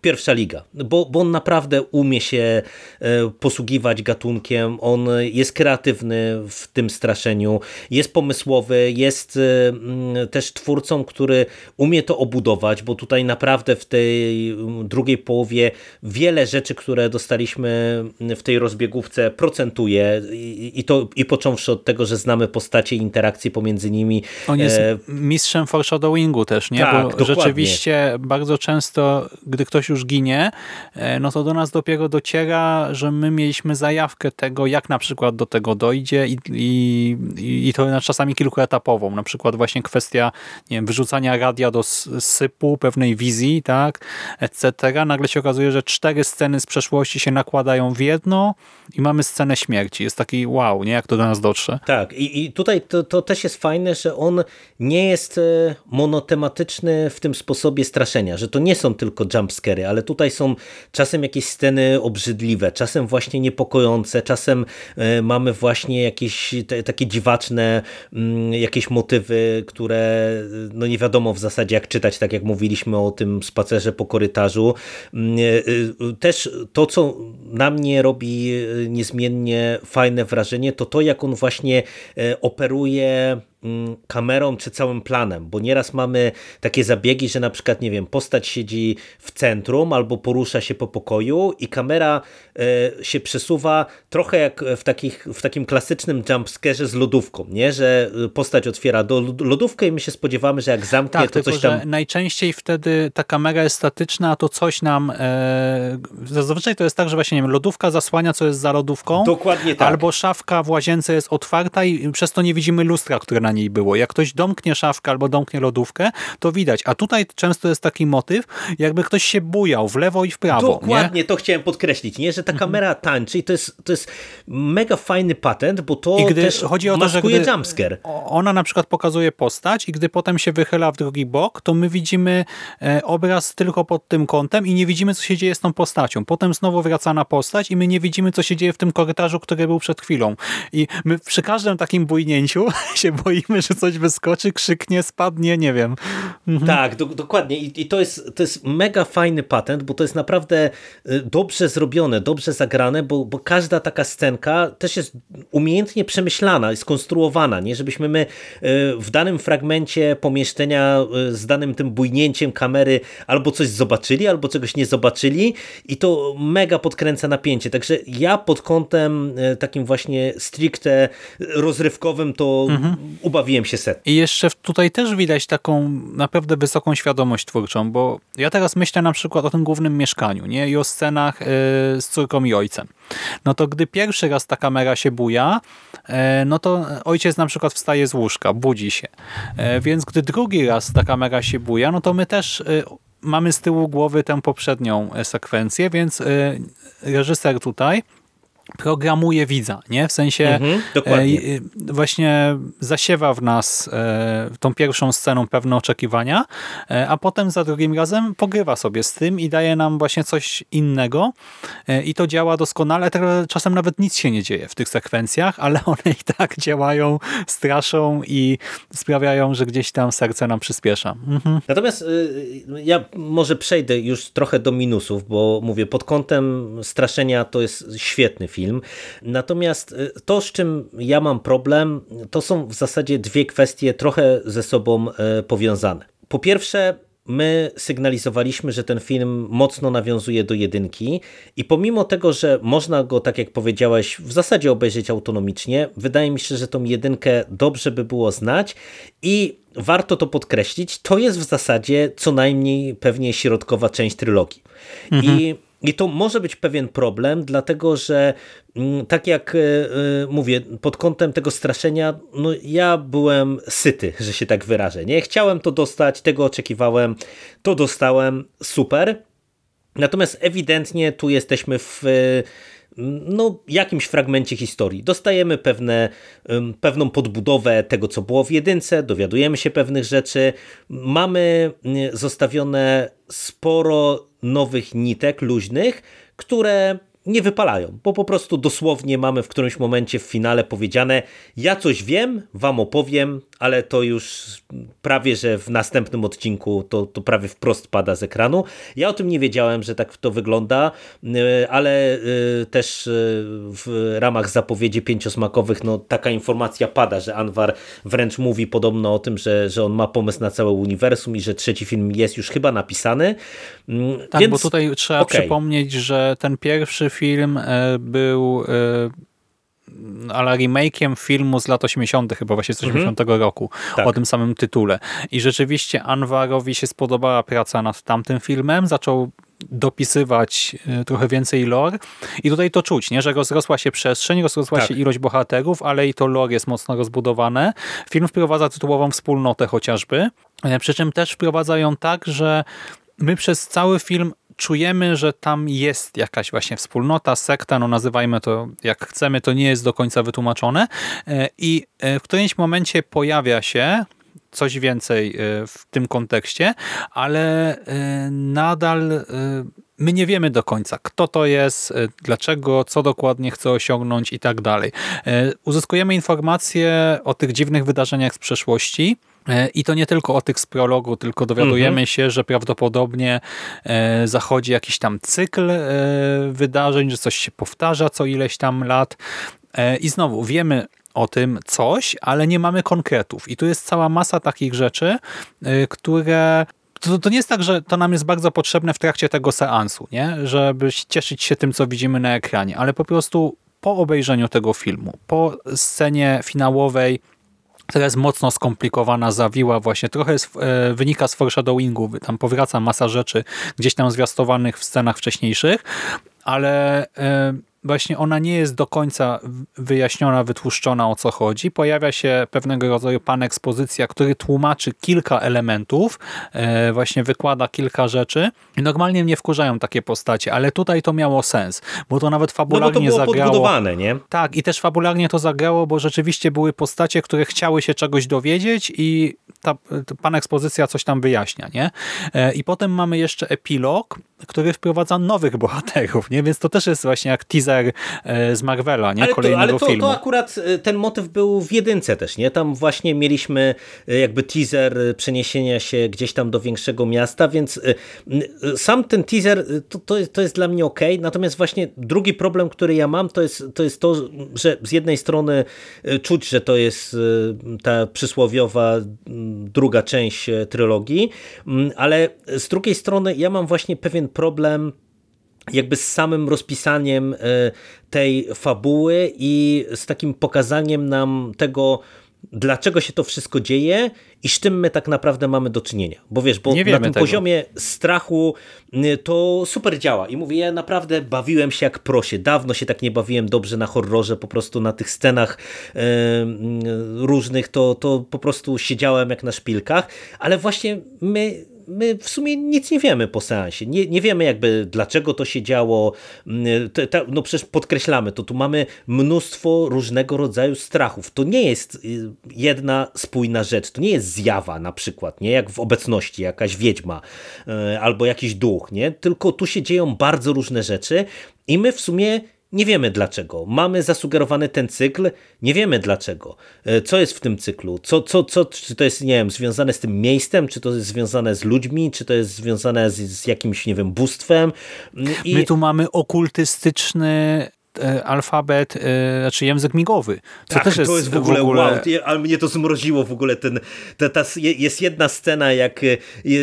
pierwsza liga, bo, bo on naprawdę umie się e, posługiwać gatunkiem, on jest kreatywny w tym straszeniu, jest pomysłowy, jest e, mm, też twórcą, który umie to obudować, bo tutaj naprawdę w tej mm, drugiej połowie wiele rzeczy, które dostaliśmy w tej rozbiegówce procentuje i, to i począwszy od tego, że znamy postacie i interakcje pomiędzy nimi. On jest e... mistrzem foreshadowingu też, nie? Tak, bo dokładnie. rzeczywiście bardzo często, gdy ktoś już ginie, e, no to do nas dopiero dociera, że my mieliśmy zajawkę tego, jak na przykład do tego dojdzie i, i, i to czasami kilkuetapową. Na przykład właśnie kwestia nie wiem, wyrzucania radia do sypu, pewnej wizji, tak, etc. Nagle się okazuje, że cztery sceny z przeszłości się nakładają w jedno i mamy scenę śmierci. Jest taki wow, nie? Jak to do nas dotrze. Tak i, i tutaj to, to też jest fajne, że on nie jest e, monotematyczny w tym sposobie straszenia, że to nie są tylko ale tutaj są czasem jakieś sceny obrzydliwe, czasem właśnie niepokojące, czasem e, mamy właśnie jakieś te, takie dziwaczne mm, jakieś motywy, które no nie wiadomo w zasadzie jak czytać, tak jak mówiliśmy o tym spacerze po korytarzu. Mm, e, też to, co na mnie robi niezmiennie fajne wrażenie, to to, jak on właśnie e, operuje kamerą czy całym planem, bo nieraz mamy takie zabiegi, że na przykład, nie wiem, postać siedzi w centrum albo porusza się po pokoju i kamera e, się przesuwa trochę jak w, takich, w takim klasycznym jumpscarze z lodówką, nie? że e, postać otwiera do lodówkę i my się spodziewamy, że jak zamknie, tak, to tylko, coś tam... najczęściej wtedy ta kamera jest statyczna, a to coś nam e, zazwyczaj to jest tak, że właśnie nie wiem, lodówka zasłania, co jest za lodówką. Dokładnie tak. Albo szafka w łazience jest otwarta i przez to nie widzimy lustra, które na na niej było. Jak ktoś domknie szafkę albo domknie lodówkę, to widać. A tutaj często jest taki motyw, jakby ktoś się bujał w lewo i w prawo. Dokładnie, nie? to chciałem podkreślić, nie? że ta mhm. kamera tańczy i to jest, to jest mega fajny patent, bo to I gdy też chodzi o to, że gdy jumpscare. Ona na przykład pokazuje postać i gdy potem się wychyla w drugi bok, to my widzimy e, obraz tylko pod tym kątem i nie widzimy, co się dzieje z tą postacią. Potem znowu wraca na postać i my nie widzimy, co się dzieje w tym korytarzu, który był przed chwilą. I my przy każdym takim bujnięciu się boimy boimy, że coś wyskoczy, krzyknie, spadnie, nie wiem. Mhm. Tak, do, dokładnie. I, I, to, jest, to jest mega fajny patent, bo to jest naprawdę y, dobrze zrobione, dobrze zagrane, bo, bo każda taka scenka też jest umiejętnie przemyślana, skonstruowana, nie? Żebyśmy my y, w danym fragmencie pomieszczenia y, z danym tym bujnięciem kamery albo coś zobaczyli, albo czegoś nie zobaczyli i to mega podkręca napięcie. Także ja pod kątem takim właśnie stricte rozrywkowym to mhm ubawiłem się set. I jeszcze tutaj też widać taką naprawdę wysoką świadomość twórczą, bo ja teraz myślę na przykład o tym głównym mieszkaniu nie? i o scenach yy, z córką i ojcem. No to gdy pierwszy raz ta kamera się buja, yy, no to ojciec na przykład wstaje z łóżka, budzi się. Yy, więc gdy drugi raz ta kamera się buja, no to my też mamy z tyłu głowy tę poprzednią sekwencję, więc reżyser tutaj programuje widza, nie? W sensie mhm, e, właśnie zasiewa w nas e, tą pierwszą sceną pewne oczekiwania, e, a potem za drugim razem pogrywa sobie z tym i daje nam właśnie coś innego i to działa doskonale. Czasem nawet nic się nie dzieje w tych sekwencjach, ale one i tak działają, straszą i sprawiają, że gdzieś tam serce nam przyspiesza. Mhm. Natomiast y, ja może przejdę już trochę do minusów, bo mówię, pod kątem straszenia to jest świetny film, film. Natomiast y, to, z czym ja mam problem, to są w zasadzie dwie kwestie trochę ze sobą y, powiązane. Po pierwsze, my sygnalizowaliśmy, że ten film mocno nawiązuje do jedynki i pomimo tego, że można go, tak jak powiedziałeś, w zasadzie obejrzeć autonomicznie, wydaje mi się, że tą jedynkę dobrze by było znać i warto to podkreślić, to jest w zasadzie co najmniej pewnie środkowa część trylogii. Mhm. I I to może być pewien problem, dlatego że mm, tak jak e, e, mówię, pod kątem tego straszenia, no ja byłem syty, że się tak wyrażę. Nie chciałem to dostać, tego oczekiwałem, to dostałem, super. Natomiast ewidentnie tu jesteśmy w no, jakimś fragmencie historii. Dostajemy pewne, pewną podbudowę tego, co było w jedynce, dowiadujemy się pewnych rzeczy, mamy zostawione sporo nowych nitek luźnych, które nie wypalają, bo po prostu dosłownie mamy w którymś momencie w finale powiedziane ja coś wiem, wam opowiem, ale to już prawie, że w następnym odcinku to, to prawie wprost pada z ekranu. Ja o tym nie wiedziałem, że tak to wygląda, y, ale y, też y, w ramach zapowiedzi pięciosmakowych no, taka informacja pada, że Anwar wręcz mówi podobno o tym, że, że on ma pomysł na całe uniwersum i że trzeci film jest już chyba napisany. Mm, tak, Więc... bo tutaj trzeba okay. przypomnieć, że ten pierwszy film e, był e, ale remake'iem filmu z lat 80., chyba właśnie z 80 mhm. roku, tak. o tym samym tytule. I rzeczywiście Anwarowi się spodobała praca nad tamtym filmem, zaczął dopisywać e, trochę więcej lore i tutaj to czuć, nie? że rozrosła się przestrzeń, rozrosła tak. się ilość bohaterów, ale i to lore jest mocno rozbudowane. Film wprowadza tytułową wspólnotę chociażby, e, przy czym też wprowadza ją tak, że my przez cały film czujemy, że tam jest jakaś właśnie wspólnota, sekta, no nazywajmy to jak chcemy, to nie jest do końca wytłumaczone e, i e, w którymś momencie pojawia się coś więcej e, w tym kontekście, ale nadal my nie wiemy do końca, kto to jest, dlaczego, co dokładnie chce osiągnąć i tak dalej. Uzyskujemy informacje o tych dziwnych wydarzeniach z przeszłości, I to nie tylko o tych z prologu, tylko dowiadujemy mhm. się, że prawdopodobnie e, zachodzi jakiś tam cykl e, wydarzeń, że coś się powtarza co ileś tam lat. I znowu wiemy o tym coś, ale nie mamy konkretów. I tu jest cała masa takich rzeczy, które to, to, nie jest tak, że to nam jest bardzo potrzebne w trakcie tego seansu, nie? żeby cieszyć się tym, co widzimy na ekranie, ale po prostu po obejrzeniu tego filmu, po scenie finałowej, jest mocno skomplikowana, zawiła właśnie, trochę jest, e, wynika z foreshadowingu, tam powraca masa rzeczy gdzieś tam zwiastowanych w scenach wcześniejszych, ale e, właśnie ona nie jest do końca wyjaśniona, wytłuszczona o co chodzi. Pojawia się pewnego rodzaju pan ekspozycja, który tłumaczy kilka elementów, e, właśnie wykłada kilka rzeczy. Normalnie mnie wkurzają takie postacie, ale tutaj to miało sens, bo to nawet fabularnie no bo to było zagrało. podbudowane, nie? Tak, i też fabularnie to zagrało, bo rzeczywiście były postacie, które chciały się czegoś dowiedzieć i ta, ta pan ekspozycja coś tam wyjaśnia, nie? E, I potem mamy jeszcze epilog, który wprowadza nowych bohaterów, nie? Więc to też jest właśnie jak teaser e, z Marvela, nie? Ale Kolejnego to, ale to, filmu. to akurat e, ten motyw był w jedynce też, nie? Tam właśnie mieliśmy jakby teaser przeniesienia się gdzieś tam do większego miasta, więc sam ten teaser to, to, jest, to jest dla mnie ok, natomiast właśnie drugi problem, który ja mam, to jest, to jest to, że z jednej strony czuć, że to jest ta przysłowiowa druga część e, trylogii, ale z drugiej strony ja mam właśnie pewien problem jakby z samym rozpisaniem e, tej fabuły i z takim pokazaniem nam tego, dlaczego się to wszystko dzieje i z czym my tak naprawdę mamy do czynienia. Bo wiesz, bo na tym tego. poziomie strachu to super działa. I mówię, ja naprawdę bawiłem się jak prosie. Dawno się tak nie bawiłem dobrze na horrorze, po prostu na tych scenach yy, różnych, to, to po prostu siedziałem jak na szpilkach, ale właśnie my my w sumie nic nie wiemy po seansie. Nie, nie wiemy jakby dlaczego to się działo. Mm, no przecież podkreślamy to. Tu mamy mnóstwo różnego rodzaju strachów. To nie jest y, jedna spójna rzecz. To nie jest zjawa na przykład, nie jak w obecności jakaś wiedźma y, albo jakiś duch, nie? Tylko tu się dzieją bardzo różne rzeczy i my w sumie nie wiemy dlaczego. Mamy zasugerowany ten cykl, nie wiemy dlaczego. E, co jest w tym cyklu? Co, co, co, czy to jest, nie wiem, związane z tym miejscem, czy to jest związane z ludźmi, czy to jest związane z, z jakimś, nie wiem, bóstwem. I... My tu mamy okultystyczny alfabet, e, znaczy język migowy. Co tak, też jest to jest w ogóle, w ogóle... wow, ale mnie to zmroziło w ogóle ten, ta, ta, jest jedna scena, jak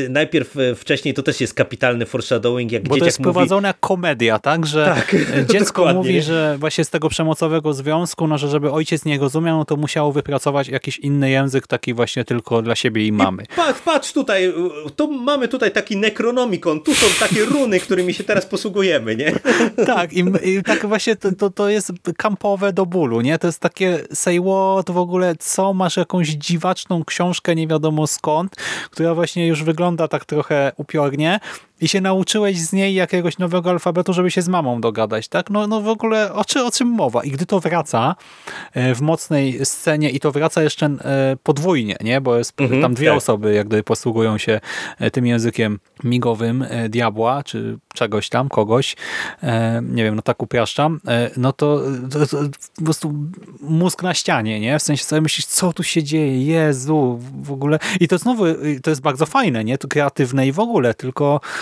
najpierw wcześniej to też jest kapitalny foreshadowing, jak Bo to jest prowadzona jak komedia, tak, że tak, dziecko mówi, że właśnie z tego przemocowego związku, no, że żeby ojciec nie rozumiał, no to musiało wypracować jakiś inny język, taki właśnie tylko dla siebie i mamy. I patrz, patrz tutaj, to mamy tutaj taki nekronomikon, tu są takie runy, którymi się teraz posługujemy, nie? tak, i, i tak właśnie to, to, to, jest kampowe do bólu, nie? To jest takie say what w ogóle, co masz jakąś dziwaczną książkę nie wiadomo skąd, która właśnie już wygląda tak trochę upiornie, i się nauczyłeś z niej jakiegoś nowego alfabetu, żeby się z mamą dogadać, tak? No, no w ogóle o, czy, o czym mowa? I gdy to wraca e, w mocnej scenie i to wraca jeszcze e, podwójnie, nie? Bo jest mhm, tam dwie tak. osoby, jak gdyby posługują się e, tym językiem migowym diabła, czy czegoś tam, kogoś, nie wiem, no tak upraszczam, no to, to, to po prostu mózg na ścianie, nie? W sensie sobie myślisz, co tu się dzieje? Jezu, w ogóle. I to znowu, to jest bardzo fajne, nie? To kreatywne i w ogóle, tylko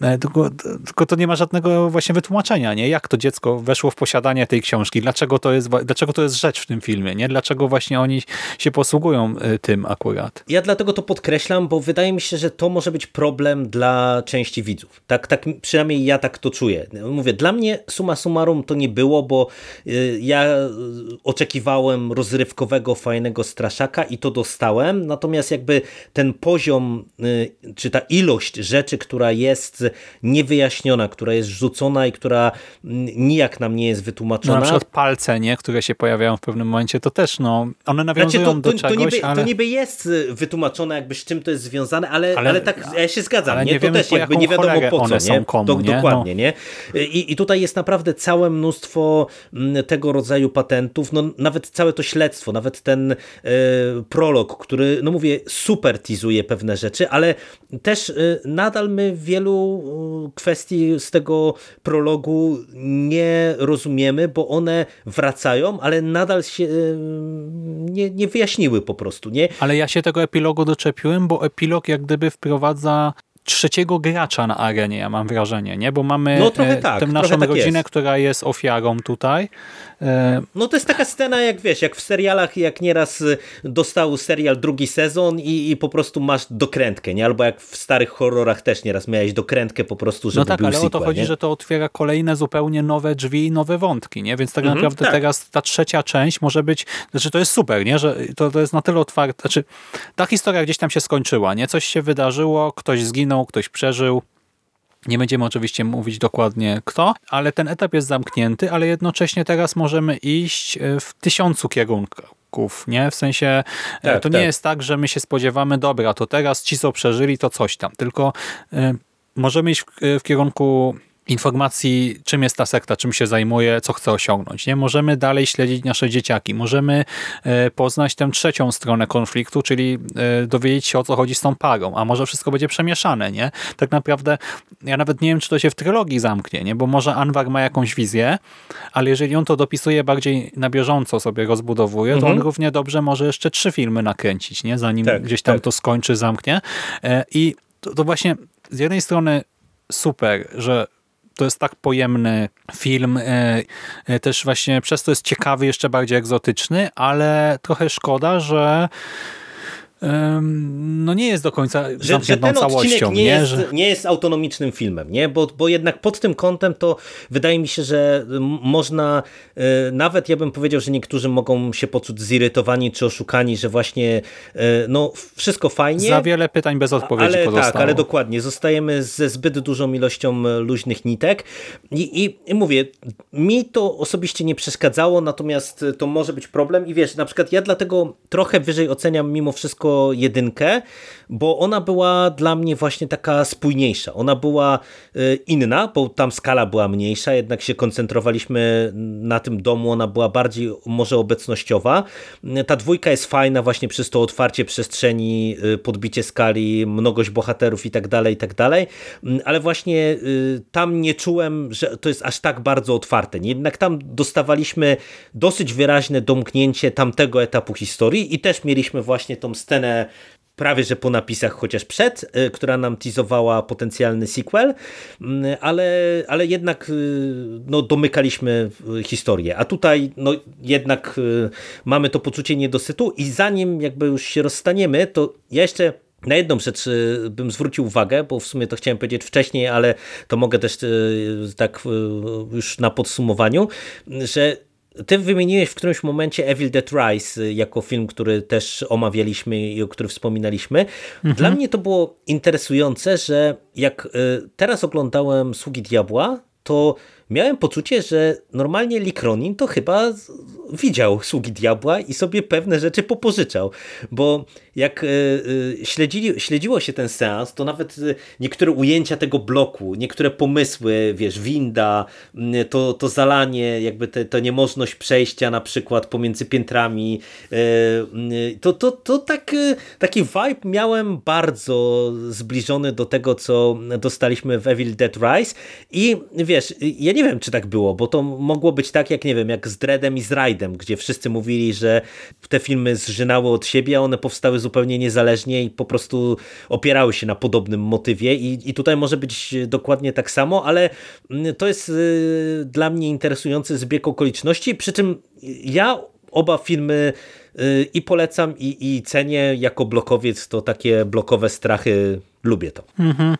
tylko, tylko to nie ma żadnego właśnie wytłumaczenia, nie? Jak to dziecko weszło w posiadanie tej książki? Dlaczego to jest, dlaczego to jest rzecz w tym filmie, nie? Dlaczego właśnie oni się posługują e, tym akurat? Ja dlatego to podkreślam, bo wydaje mi się, że to może być problem dla części widzów. Tak, tak przynajmniej ja tak to czuję. Mówię, dla mnie suma summarum to nie było, bo e, ja oczekiwałem rozrywkowego, fajnego straszaka i to dostałem, natomiast jakby ten poziom, czy ta ilość rzeczy, która jest niewyjaśniona, która jest rzucona i która nijak nam nie jest wytłumaczona. No, na przykład palce, nie, które się pojawiają w pewnym momencie, to też no, one nawiązują znaczy to, to, do czegoś, to niby, ale... to niby jest wytłumaczone jakby z czym to jest związane, ale, ale, ale tak ja się zgadzam, nie? nie? To też jakby nie wiadomo po co, nie? Komu, do, nie? Dokładnie, no. nie? I, I tutaj jest naprawdę całe mnóstwo tego rodzaju patentów, no nawet całe to śledztwo, nawet ten e, prolog, który, no mówię, super teasuje pewne rzeczy, ale też e, nadal my wielu e, kwestii z tego prologu nie rozumiemy, bo one wracają, ale nadal się e, nie, nie wyjaśniły po prostu. Nie? Ale ja się tego epilogu doczepiłem, bo epilog jak gdyby wprowadza trzeciego gracza na arenie, ja mam wrażenie, nie? Bo mamy no, trochę tak, tę naszą tak rodzinę, jest. która jest ofiarą tutaj, E, no to jest taka scena, jak wiesz, jak w serialach, jak nieraz y, dostał serial drugi sezon i, i po prostu masz dokrętkę, nie? Albo jak w starych horrorach też nieraz miałeś dokrętkę po prostu, żeby No tak, był ale sequel, o to chodzi, nie? że to otwiera kolejne zupełnie nowe drzwi i nowe wątki, nie? Więc tak mhm, naprawdę tak. teraz ta trzecia część może być, znaczy to jest super, nie? Że to, to jest na tyle otwarte, znaczy ta historia gdzieś tam się skończyła, nie? Coś się wydarzyło, ktoś zginął, ktoś przeżył, nie będziemy oczywiście mówić dokładnie kto, ale ten etap jest zamknięty, ale jednocześnie teraz możemy iść e, w tysiącu kierunków. Nie? W sensie e, tak, to nie tak. jest tak, że my się spodziewamy, dobra, to teraz ci co przeżyli, to coś tam. Tylko y, możemy iść w, w kierunku informacji, czym jest ta sekta, czym się zajmuje, co chce osiągnąć. Nie Możemy dalej śledzić nasze dzieciaki, możemy e, poznać tę trzecią stronę konfliktu, czyli e, dowiedzieć się o co chodzi z tą parą, a może wszystko będzie przemieszane. nie? Tak naprawdę ja nawet nie wiem, czy to się w trylogii zamknie, nie? bo może Anwar ma jakąś wizję, ale jeżeli on to dopisuje bardziej na bieżąco sobie rozbudowuje, mhm. to on równie dobrze może jeszcze trzy filmy nakręcić, nie? zanim tak, gdzieś tam tak. to skończy, zamknie. E, I to, to właśnie z jednej strony super, że to jest tak pojemny film, e, e, też właśnie przez to jest ciekawy, jeszcze bardziej egzotyczny, ale trochę szkoda, że no nie jest do końca że, że ten całością. Nie, nie, jest, że... nie jest autonomicznym filmem, nie? Bo, bo jednak pod tym kątem to wydaje mi się, że można e, nawet ja bym powiedział, że niektórzy mogą się poczuć zirytowani czy oszukani, że właśnie e, no wszystko fajnie. Za wiele pytań bez odpowiedzi ale, pozostało. Tak, ale dokładnie. Zostajemy ze zbyt dużą ilością luźnych nitek I, i, i mówię, mi to osobiście nie przeszkadzało, natomiast to może być problem i wiesz, na przykład ja dlatego trochę wyżej oceniam mimo wszystko jedynkę, bo ona była dla mnie właśnie taka spójniejsza. Ona była y, inna, bo tam skala była mniejsza, jednak się koncentrowaliśmy na tym domu, ona była bardziej może obecnościowa. Ta dwójka jest fajna właśnie przez to otwarcie przestrzeni, y, podbicie skali, mnogość bohaterów i tak dalej, i tak dalej, mm, ale właśnie y, tam nie czułem, że to jest aż tak bardzo otwarte. Jednak tam dostawaliśmy dosyć wyraźne domknięcie tamtego etapu historii i też mieliśmy właśnie tą scenę prawie że po napisach, chociaż przed, y, która nam teasowała potencjalny sequel, mm, ale, ale jednak no, domykaliśmy historię. A tutaj no, jednak mamy to poczucie niedosytu i zanim jakby już się rozstaniemy, to ja jeszcze na jedną rzecz bym zwrócił uwagę, bo w sumie to chciałem powiedzieć wcześniej, ale to mogę też tak już na podsumowaniu, że ty wymieniłeś w którymś momencie Evil Dead Rise y, jako film, który też omawialiśmy i o którym wspominaliśmy. Mhm. Dla mnie to było interesujące, że jak y, teraz oglądałem Sługi Diabła, to miałem poczucie, że normalnie Likronin to chyba widział Sługi Diabła i sobie pewne rzeczy popożyczał, bo jak e, e, śledzili, śledziło się ten seans, to nawet e, niektóre ujęcia tego bloku, niektóre pomysły, wiesz, winda, to, to zalanie, jakby to niemożność przejścia na przykład pomiędzy piętrami, to, to, to tak, taki vibe miałem bardzo zbliżony do tego, co dostaliśmy w Evil Dead Rise i wiesz, ja nie wiem, czy tak było, bo to mogło być tak, jak nie wiem, jak z Dreadem i z Raidem, gdzie wszyscy mówili, że te filmy zżynały od siebie, a one powstały zupełnie niezależnie i po prostu opierały się na podobnym motywie. I, i tutaj może być dokładnie tak samo, ale mm, to jest y, dla mnie interesujący zbieg okoliczności, przy czym ja oba filmy y, i polecam i, i cenię jako blokowiec, to takie blokowe strachy lubię to. Mhm.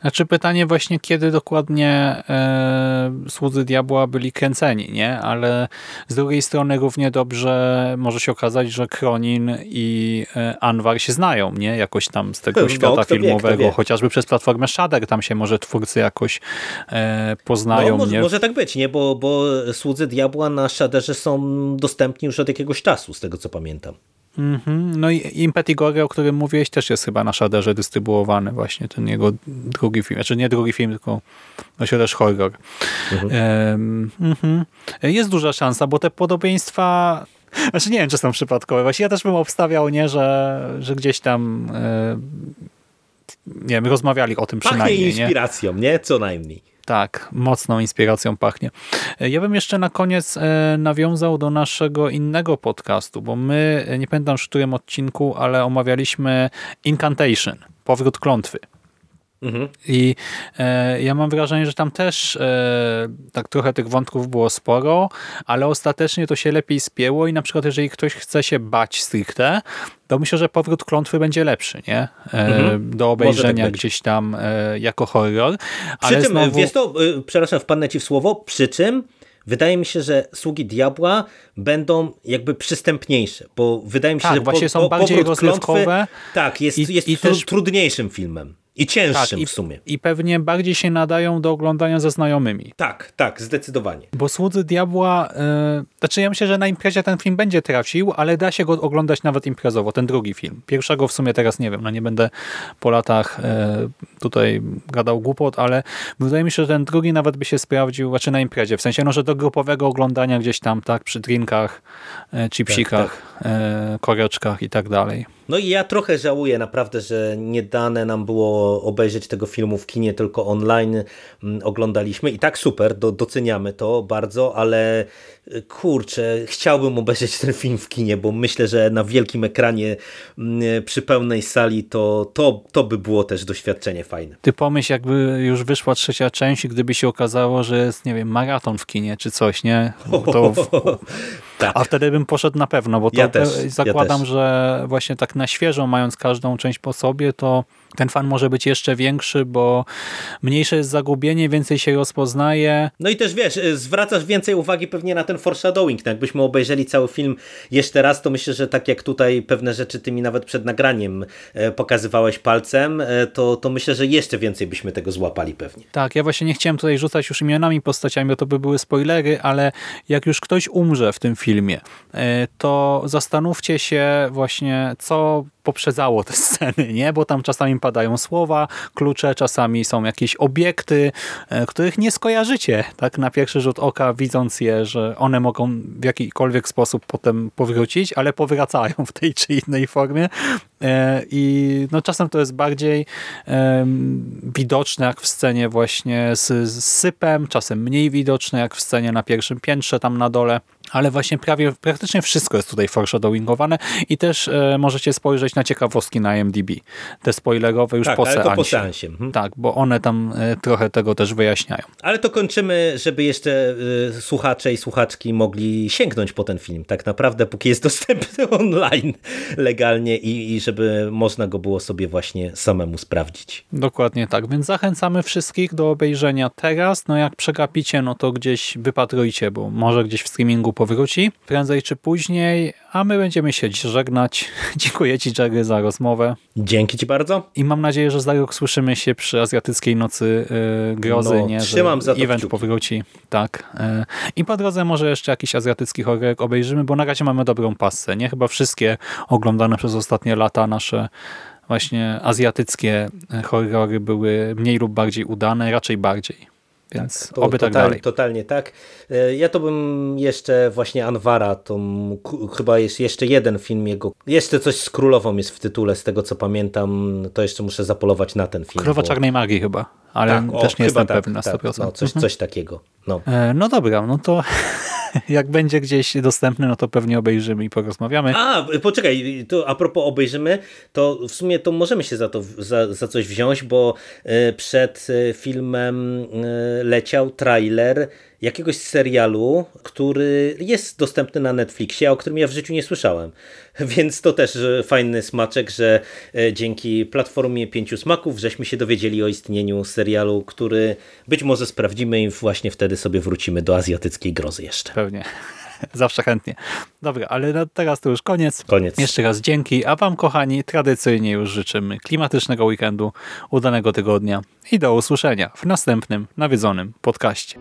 Znaczy pytanie właśnie, kiedy dokładnie e, słudzy diabła byli kręceni, nie? Ale z drugiej strony równie dobrze może się okazać, że Kronin i e, Anwar się znają, nie? Jakoś tam z tego no, świata filmowego, wie, chociażby przez platformę Shudder, tam się może twórcy jakoś e, poznają. No, może, nie? może tak być, nie? Bo, bo słudzy diabła na Shudderze są dostępni już od jakiegoś czasu, z tego co pamiętam. Mm -hmm. No i Impetigore, o którym mówiłeś, też jest chyba na Shaderze dystrybuowany właśnie, ten jego drugi film. Znaczy nie drugi film, tylko właśnie też horror. Mm -hmm. mm -hmm. Jest duża szansa, bo te podobieństwa znaczy nie wiem, czy są przypadkowe. Właśnie ja też bym obstawiał, nie, że, że gdzieś tam e, nie wiem, rozmawiali o tym Pachnie przynajmniej. inspiracją, nie? nie? Co najmniej. Tak, mocną inspiracją pachnie. E, ja bym jeszcze na koniec e, nawiązał do naszego innego podcastu, bo my, e, nie pamiętam w którym odcinku, ale omawialiśmy Incantation, powrót klątwy. Mhm. I e, ja mam wrażenie, że tam też e, tak trochę tych wątków było sporo, ale ostatecznie to się lepiej spięło i na przykład jeżeli ktoś chce się bać stricte, to myślę, że powrót klątwy będzie lepszy, nie? E, mhm. Do obejrzenia tak gdzieś tam e, jako horror. Przy czym, znowu... wiesz to, y, przepraszam, wpadnę ci w słowo, przy czym Wydaje mi się, że sługi diabła będą jakby przystępniejsze, bo wydaje mi się, tak, że właśnie po, są bardziej rozrywkowe. Tak, jest, i, jest i tr też... trudniejszym filmem. I cięższym tak, w sumie. I pewnie bardziej się nadają do oglądania ze znajomymi. Tak, tak, zdecydowanie. Bo Słudzy Diabła, yy, znaczy ja myślę, że na imprezie ten film będzie trafił, ale da się go oglądać nawet imprezowo, ten drugi film. Pierwszego w sumie teraz nie wiem, no nie będę po latach yy, tutaj gadał głupot, ale wydaje mi się, że ten drugi nawet by się sprawdził, znaczy na imprezie, w sensie, no, że do grupowego oglądania gdzieś tam, tak, przy drinkach, yy, chipsikach, tak, tak. Koreczkach i tak dalej. No i ja trochę żałuję naprawdę, że nie dane nam było obejrzeć tego filmu w kinie, tylko online mm, oglądaliśmy. I tak super, do, doceniamy to bardzo, ale kurczę, chciałbym obejrzeć ten film w kinie, bo myślę, że na wielkim ekranie mm, przy pełnej sali to, to, to by było też doświadczenie fajne. Ty pomyśl, jakby już wyszła trzecia część i gdyby się okazało, że jest, nie wiem, maraton w kinie czy coś, nie? To tak. A wtedy bym poszedł na pewno, bo to ja też, zakładam, ja też. że właśnie tak na świeżo, mając każdą część po sobie, to ten fan może być jeszcze większy, bo mniejsze jest zagubienie, więcej się rozpoznaje. No i też wiesz, y, zwracasz więcej uwagi pewnie na ten foreshadowing. No jakbyśmy obejrzeli cały film jeszcze raz, to myślę, że tak jak tutaj pewne rzeczy tymi nawet przed nagraniem e, pokazywałeś palcem, e, to, to myślę, że jeszcze więcej byśmy tego złapali pewnie. Tak, ja właśnie nie chciałem tutaj rzucać już imionami postaciami, bo to by były spoilery, ale jak już ktoś umrze w tym filmie, e, to zastanówcie się właśnie, co poprzedzało te sceny, nie? Bo tam czasami padają słowa, klucze, czasami są jakieś obiekty, e, których nie skojarzycie tak na pierwszy rzut oka, widząc je, że one mogą w jakikolwiek sposób potem powrócić, ale powracają w tej czy innej formie. E, I no, czasem to jest bardziej widoczne, jak w scenie właśnie z, z sypem, czasem mniej widoczne, jak w scenie na pierwszym piętrze tam na dole ale właśnie prawie praktycznie wszystko jest tutaj foreshadowingowane i też e, możecie spojrzeć na ciekawostki na IMDb. Te spoilerowe już tak, po ale seansie. to po seansie. Mhm. Tak, bo one tam e, trochę tego też wyjaśniają. Ale to kończymy, żeby jeszcze y, słuchacze i słuchaczki mogli sięgnąć po ten film. Tak naprawdę, póki jest dostępny online legalnie i, i żeby można go było sobie właśnie samemu sprawdzić. Dokładnie tak, więc zachęcamy wszystkich do obejrzenia teraz. No jak przegapicie, no to gdzieś wypatrujcie, bo może gdzieś w streamingu powróci prędzej czy później, a my będziemy się żegnać. Dziękuję Ci, Jerry, za rozmowę Dzięki Ci bardzo. i mam nadzieję, że za rok słyszymy się przy Azjatyckiej Nocy yy, Grozy, No, nie? Trzymam za to event kciuki. powróci. Tak. Yy. I po drodze może jeszcze jakiś azjatycki horror obejrzymy, bo na razie mamy dobrą passę, nie? Chyba wszystkie oglądane przez ostatnie lata nasze właśnie azjatyckie horrory były mniej lub bardziej udane, raczej bardziej. Więc To, oby tak total- dalej. Totalnie tak. E, Ja to bym jeszcze właśnie Anwara, to chyba jest jeszcze jeden film jego, jeszcze coś z Królową jest w tytule, z tego co pamiętam, to jeszcze muszę zapolować na ten film. Królowa bo- Czarnej Magii chyba, ale Tak, o, też nie jestem tak, pewny na tak, 100%. No, coś, Mhm. coś takiego. No. E, No dobra, no to jak będzie gdzieś dostępny, no to pewnie obejrzymy i porozmawiamy. A, poczekaj, to a propos obejrzymy, to w sumie to możemy się za to za, za coś wziąć, bo e, przed e, filmem e, leciał trailer jakiegoś serialu, który jest dostępny na Netflixie, a o którym ja w życiu nie słyszałem. Więc to też e, fajny smaczek, że e, dzięki platformie Pięciu Smaków żeśmy się dowiedzieli o istnieniu serialu, który być może sprawdzimy i właśnie wtedy sobie wrócimy do azjatyckiej grozy jeszcze. Pewnie. Zawsze chętnie. Dobra, ale teraz to już koniec. Koniec. Jeszcze raz dzięki, a Wam kochani tradycyjnie już życzymy klimatycznego weekendu, udanego tygodnia i do usłyszenia w następnym nawiedzonym podcaście.